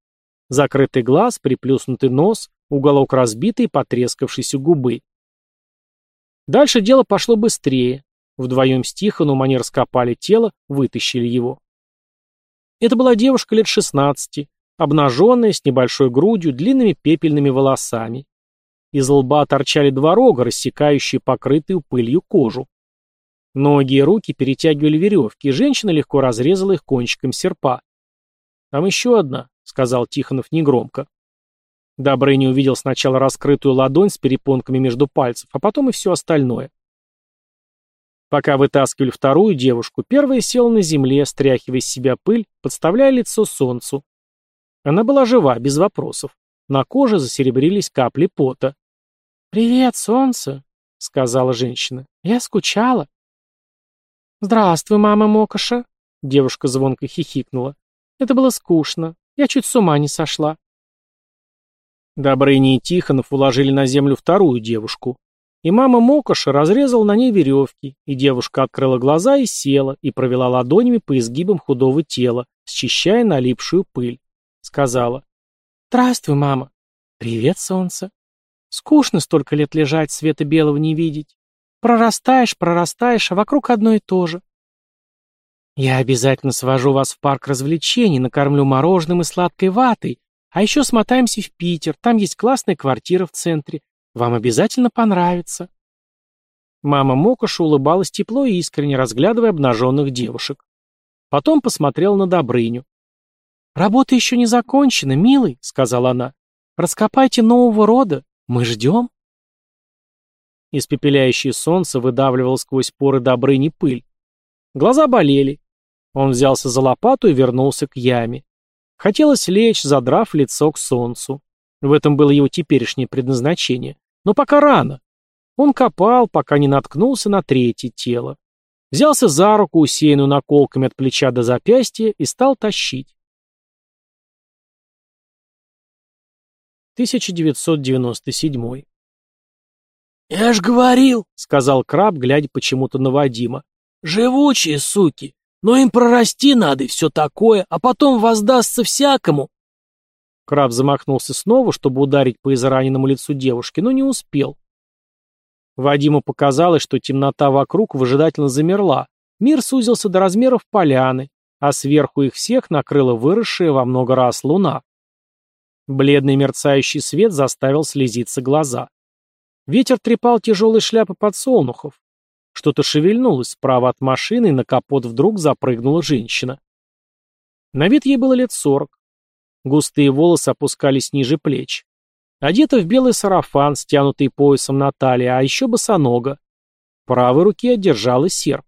Закрытый глаз, приплюснутый нос, уголок разбитой и потрескавшейся губы. Дальше дело пошло быстрее. Вдвоем с Тихоном они раскопали тело, вытащили его. Это была девушка лет 16, обнаженная, с небольшой грудью, длинными пепельными волосами. Из лба торчали два рога, рассекающие покрытую пылью кожу. Ноги и руки перетягивали веревки, и женщина легко разрезала их кончиком серпа. «Там еще одна», — сказал Тихонов негромко. Добрыня увидел сначала раскрытую ладонь с перепонками между пальцев, а потом и все остальное. Пока вытаскивали вторую девушку, первая села на земле, стряхивая с себя пыль, подставляя лицо солнцу. Она была жива, без вопросов. На коже засеребрились капли пота. «Привет, солнце», — сказала женщина. «Я скучала». «Здравствуй, мама Мокоша», — девушка звонко хихикнула. «Это было скучно. Я чуть с ума не сошла». Добрыня и Тихонов уложили на землю вторую девушку. И мама Мокоша разрезала на ней веревки, и девушка открыла глаза и села, и провела ладонями по изгибам худого тела, счищая налипшую пыль. Сказала. «Здравствуй, мама». «Привет, солнце». «Скучно столько лет лежать, света белого не видеть. Прорастаешь, прорастаешь, а вокруг одно и то же». «Я обязательно свожу вас в парк развлечений, накормлю мороженым и сладкой ватой, а еще смотаемся в Питер, там есть классная квартира в центре. Вам обязательно понравится». Мама Мокоша улыбалась тепло и искренне, разглядывая обнаженных девушек. Потом посмотрела на Добрыню. «Работа еще не закончена, милый», — сказала она. «Раскопайте нового рода. Мы ждем». Испепеляющее солнце выдавливало сквозь поры Добрыни пыль. Глаза болели. Он взялся за лопату и вернулся к яме. Хотелось лечь, задрав лицо к солнцу. В этом было его теперешнее предназначение. Но пока рано. Он копал, пока не наткнулся на третье тело. Взялся за руку, усеянную наколками от плеча до запястья, и стал тащить. 1997 «Я ж говорил», — сказал краб, глядя почему-то на Вадима. «Живучие суки, но им прорасти надо и все такое, а потом воздастся всякому». Краб замахнулся снова, чтобы ударить по израненному лицу девушки, но не успел. Вадиму показалось, что темнота вокруг выжидательно замерла. Мир сузился до размеров поляны, а сверху их всех накрыла выросшая во много раз луна. Бледный мерцающий свет заставил слезиться глаза. Ветер трепал тяжелые шляпы подсолнухов. Что-то шевельнулось справа от машины, и на капот вдруг запрыгнула женщина. На вид ей было лет сорок. Густые волосы опускались ниже плеч. Одета в белый сарафан, стянутый поясом на талии, а еще босонога. Правой руке держала серп.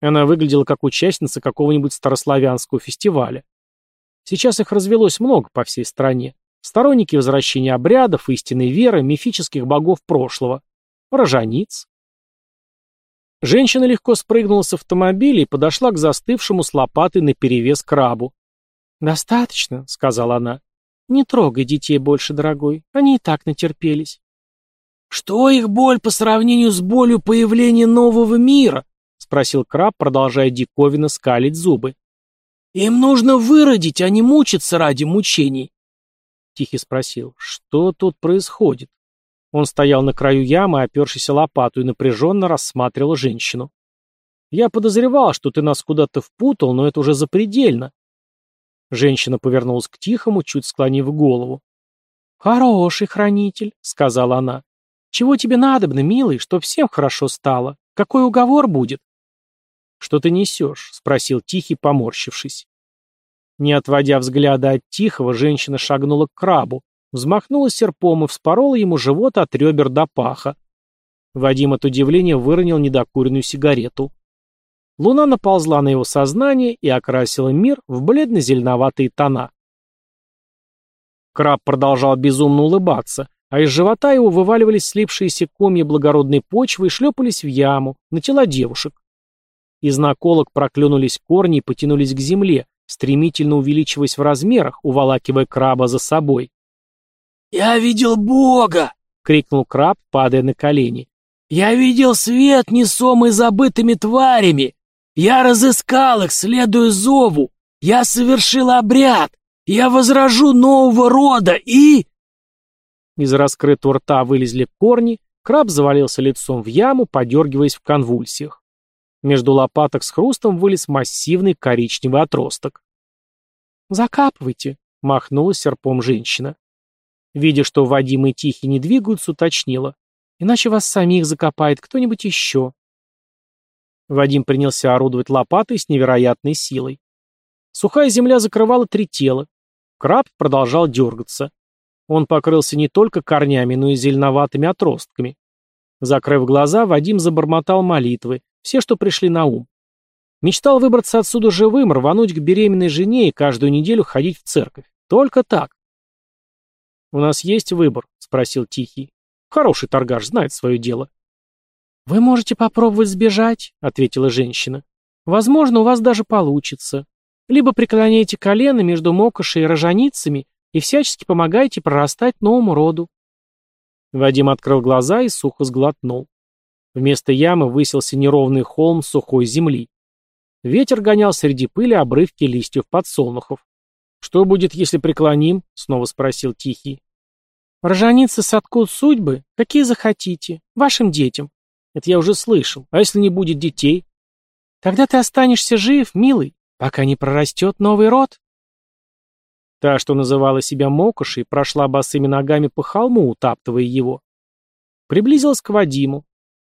Она выглядела как участница какого-нибудь старославянского фестиваля. Сейчас их развелось много по всей стране. Сторонники возвращения обрядов, истинной веры, мифических богов прошлого. Рожаниц. Женщина легко спрыгнула с автомобиля и подошла к застывшему с лопатой наперевес крабу. «Достаточно», — сказала она. «Не трогай детей больше, дорогой. Они и так натерпелись». «Что их боль по сравнению с болью появления нового мира?» — спросил краб, продолжая диковинно скалить зубы. «Им нужно выродить, а не мучиться ради мучений». Тихий спросил, что тут происходит? Он стоял на краю ямы, опершись лопату, и напряженно рассматривал женщину. «Я подозревал, что ты нас куда-то впутал, но это уже запредельно». Женщина повернулась к Тихому, чуть склонив голову. «Хороший хранитель», — сказала она. «Чего тебе надобно, милый, чтоб всем хорошо стало? Какой уговор будет?» «Что ты несешь?» — спросил Тихий, поморщившись. Не отводя взгляда от Тихого, женщина шагнула к крабу, взмахнула серпом и вспорола ему живот от ребер до паха. Вадим от удивления выронил недокуренную сигарету. Луна наползла на его сознание и окрасила мир в бледно-зеленоватые тона. Краб продолжал безумно улыбаться, а из живота его вываливались слипшиеся комья благородной почвы и шлепались в яму, на тела девушек. Из наколок проклюнулись корни и потянулись к земле, стремительно увеличиваясь в размерах, уволакивая краба за собой. «Я видел Бога!» — крикнул краб, падая на колени. «Я видел свет, несомый забытыми тварями! Я разыскал их, следуя зову! Я совершил обряд! Я возражу нового рода и...» Из раскрытого рта вылезли корни, краб завалился лицом в яму, подергиваясь в конвульсиях. Между лопаток с хрустом вылез массивный коричневый отросток. «Закапывайте», — махнула серпом женщина. Видя, что Вадим и Тихий не двигаются, уточнила. «Иначе вас самих закопает кто-нибудь еще». Вадим принялся орудовать лопатой с невероятной силой. Сухая земля закрывала три тела. Краб продолжал дергаться. Он покрылся не только корнями, но и зеленоватыми отростками. Закрыв глаза, Вадим забормотал молитвы, все, что пришли на ум. Мечтал выбраться отсюда живым, рвануть к беременной жене и каждую неделю ходить в церковь. Только так. «У нас есть выбор?» — спросил Тихий. «Хороший торгаш, знает свое дело». «Вы можете попробовать сбежать», — ответила женщина. «Возможно, у вас даже получится. Либо преклоняете колено между мокошей и рожаницами и всячески помогаете прорастать новому роду». Вадим открыл глаза и сухо сглотнул. Вместо ямы высился неровный холм сухой земли. Ветер гонял среди пыли обрывки листьев подсолнухов. «Что будет, если преклоним?» — снова спросил Тихий. «Рожаницы соткут судьбы, какие захотите, вашим детям. Это я уже слышал. А если не будет детей?» «Тогда ты останешься жив, милый, пока не прорастет новый род». Та, что называла себя Мокошей, прошла босыми ногами по холму, утаптывая его. Приблизилась к Вадиму.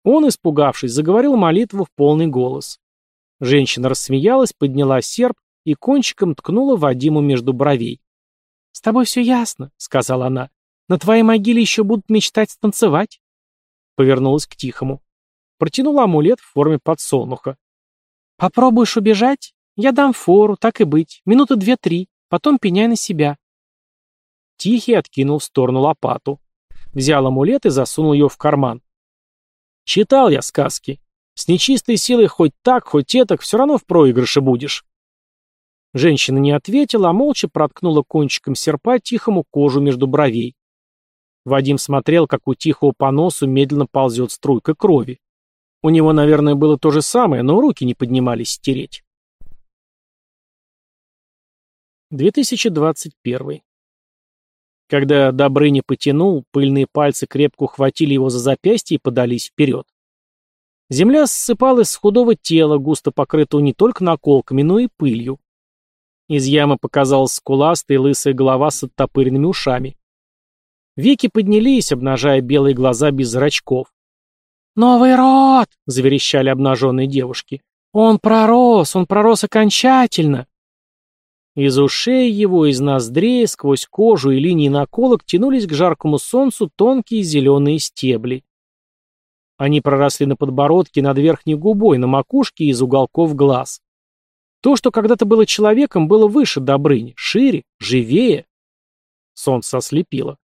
Он, испугавшись, заговорил молитву в полный голос. Женщина рассмеялась, подняла серп и кончиком ткнула Вадиму между бровей. «С тобой все ясно», — сказала она. «На твоей могиле еще будут мечтать станцевать». Повернулась к Тихому. Протянула амулет в форме подсолнуха. «Попробуешь убежать? Я дам фору, так и быть. Минуты две-три. Потом пеняй на себя». Тихий откинул в сторону лопату. Взял амулет и засунул ее в карман. «Читал я сказки. С нечистой силой хоть так, хоть этак, все равно в проигрыше будешь. Женщина не ответила, а молча проткнула кончиком серпа тихому кожу между бровей. Вадим смотрел, как у тихого по носу медленно ползет струйка крови. У него, наверное, было то же самое, но руки не поднимались стереть. 2021. Когда Добрыня потянул, пыльные пальцы крепко ухватили его за запястье и подались вперед. Земля ссыпалась с худого тела, густо покрытого не только наколками, но и пылью. Из ямы показалась скуластая лысая голова с оттопыренными ушами. Веки поднялись, обнажая белые глаза без зрачков. «Новый род!» — заверещали обнаженные девушки. «Он пророс! Он пророс окончательно!» Из ушей его, из ноздрей, сквозь кожу и линии наколок тянулись к жаркому солнцу тонкие зеленые стебли. Они проросли на подбородке, над верхней губой, на макушке и из уголков глаз. То, что когда-то было человеком, было выше Добрыни, шире, живее. Солнце ослепило.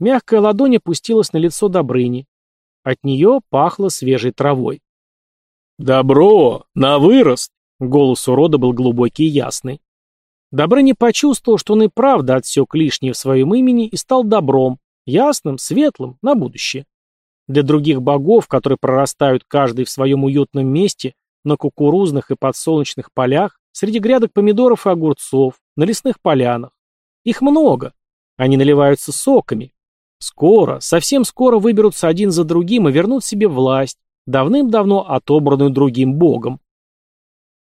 Мягкая ладонь опустилась на лицо Добрыни. От нее пахло свежей травой. «Добро! На вырост!» Голос урода был глубокий и ясный. Добрыня почувствовал, что он и правда отсек лишнее в своем имени и стал добром, ясным, светлым, на будущее. Для других богов, которые прорастают каждый в своем уютном месте, на кукурузных и подсолнечных полях, среди грядок помидоров и огурцов, на лесных полянах. Их много. Они наливаются соками. Скоро, совсем скоро выберутся один за другим и вернут себе власть, давным-давно отобранную другим богом.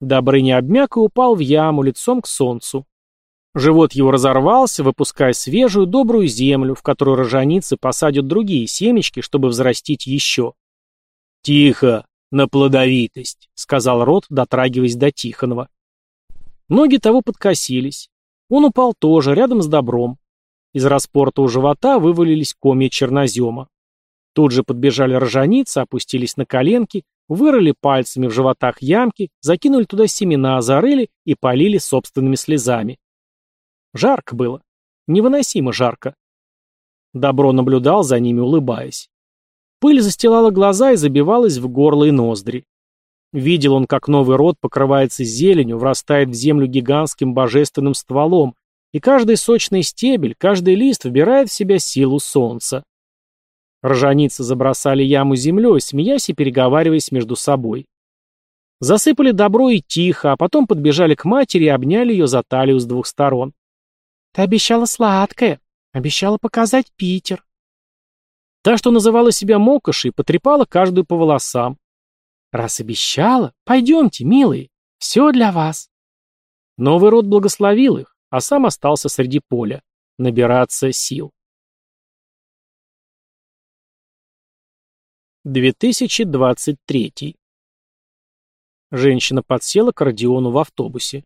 Добрыня обмяк и упал в яму лицом к солнцу. Живот его разорвался, выпуская свежую, добрую землю, в которую рожаницы посадят другие семечки, чтобы взрастить еще. «Тихо, на плодовитость», — сказал Рот, дотрагиваясь до Тихонова. Ноги того подкосились. Он упал тоже, рядом с добром. Из распорта у живота вывалились комья чернозема. Тут же подбежали рожаницы, опустились на коленки, вырыли пальцами в животах ямки, закинули туда семена, зарыли и полили собственными слезами. Жарко было. Невыносимо жарко. Добро наблюдал за ними, улыбаясь. Пыль застилала глаза и забивалась в горло и ноздри. Видел он, как новый род покрывается зеленью, врастает в землю гигантским божественным стволом, и каждый сочный стебель, каждый лист вбирает в себя силу солнца. Рожаницы забросали яму землей, смеясь и переговариваясь между собой. Засыпали добро и тихо, а потом подбежали к матери и обняли ее за талию с двух сторон. Ты обещала сладкое. Обещала показать Питер. Та, что называла себя Мокошей, потрепала каждую по волосам. Раз обещала, пойдемте, милые, все для вас. Новый род благословил их, а сам остался среди поля, набираться сил. 2023 Женщина подсела к Родиону в автобусе.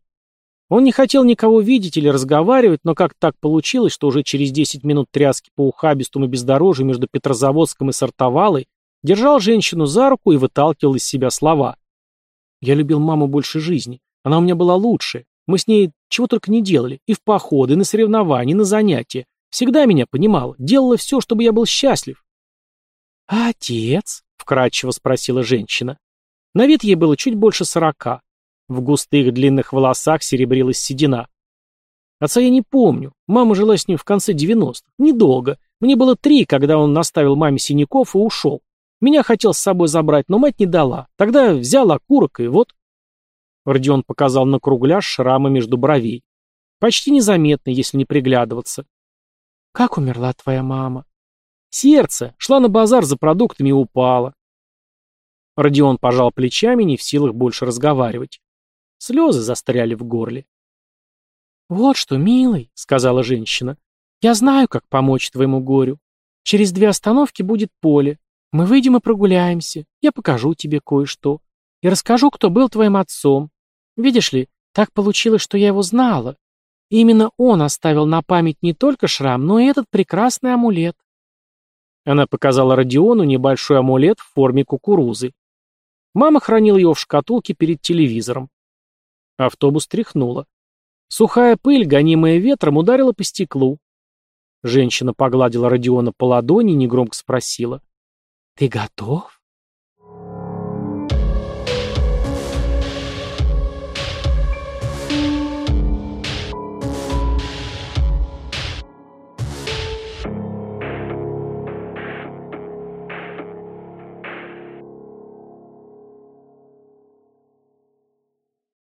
Он не хотел никого видеть или разговаривать, но как так получилось, что уже через 10 минут тряски по ухабистому бездорожью между Петрозаводском и Сартовалой держал женщину за руку и выталкивал из себя слова. «Я любил маму больше жизни. Она у меня была лучшая. Мы с ней чего только не делали. И в походы, и на соревнования, и на занятия. Всегда меня понимала. Делала все, чтобы я был счастлив». «А отец?» — вкратчиво спросила женщина. На вид ей было чуть больше сорока. В густых длинных волосах серебрилась седина. Отца я не помню. Мама жила с ним в конце 90-х. Недолго. Мне было три, когда он наставил маме синяков и ушел. Меня хотел с собой забрать, но мать не дала. Тогда взял окурок, и вот... Родион показал на кругляш шрамы между бровей. Почти незаметно, если не приглядываться. «Как умерла твоя мама?» «Сердце. Шла на базар за продуктами и упала». Родион пожал плечами, не в силах больше разговаривать. Слезы застряли в горле. «Вот что, милый», — сказала женщина, — «я знаю, как помочь твоему горю. Через две остановки будет поле. Мы выйдем и прогуляемся. Я покажу тебе кое-что. И расскажу, кто был твоим отцом. Видишь ли, так получилось, что я его знала. И именно он оставил на память не только шрам, но и этот прекрасный амулет». Она показала Родиону небольшой амулет в форме кукурузы. Мама хранила его в шкатулке перед телевизором. Автобус тряхнуло. Сухая пыль, гонимая ветром, ударила по стеклу. Женщина погладила Родиона по ладони и негромко спросила. «Ты готов?»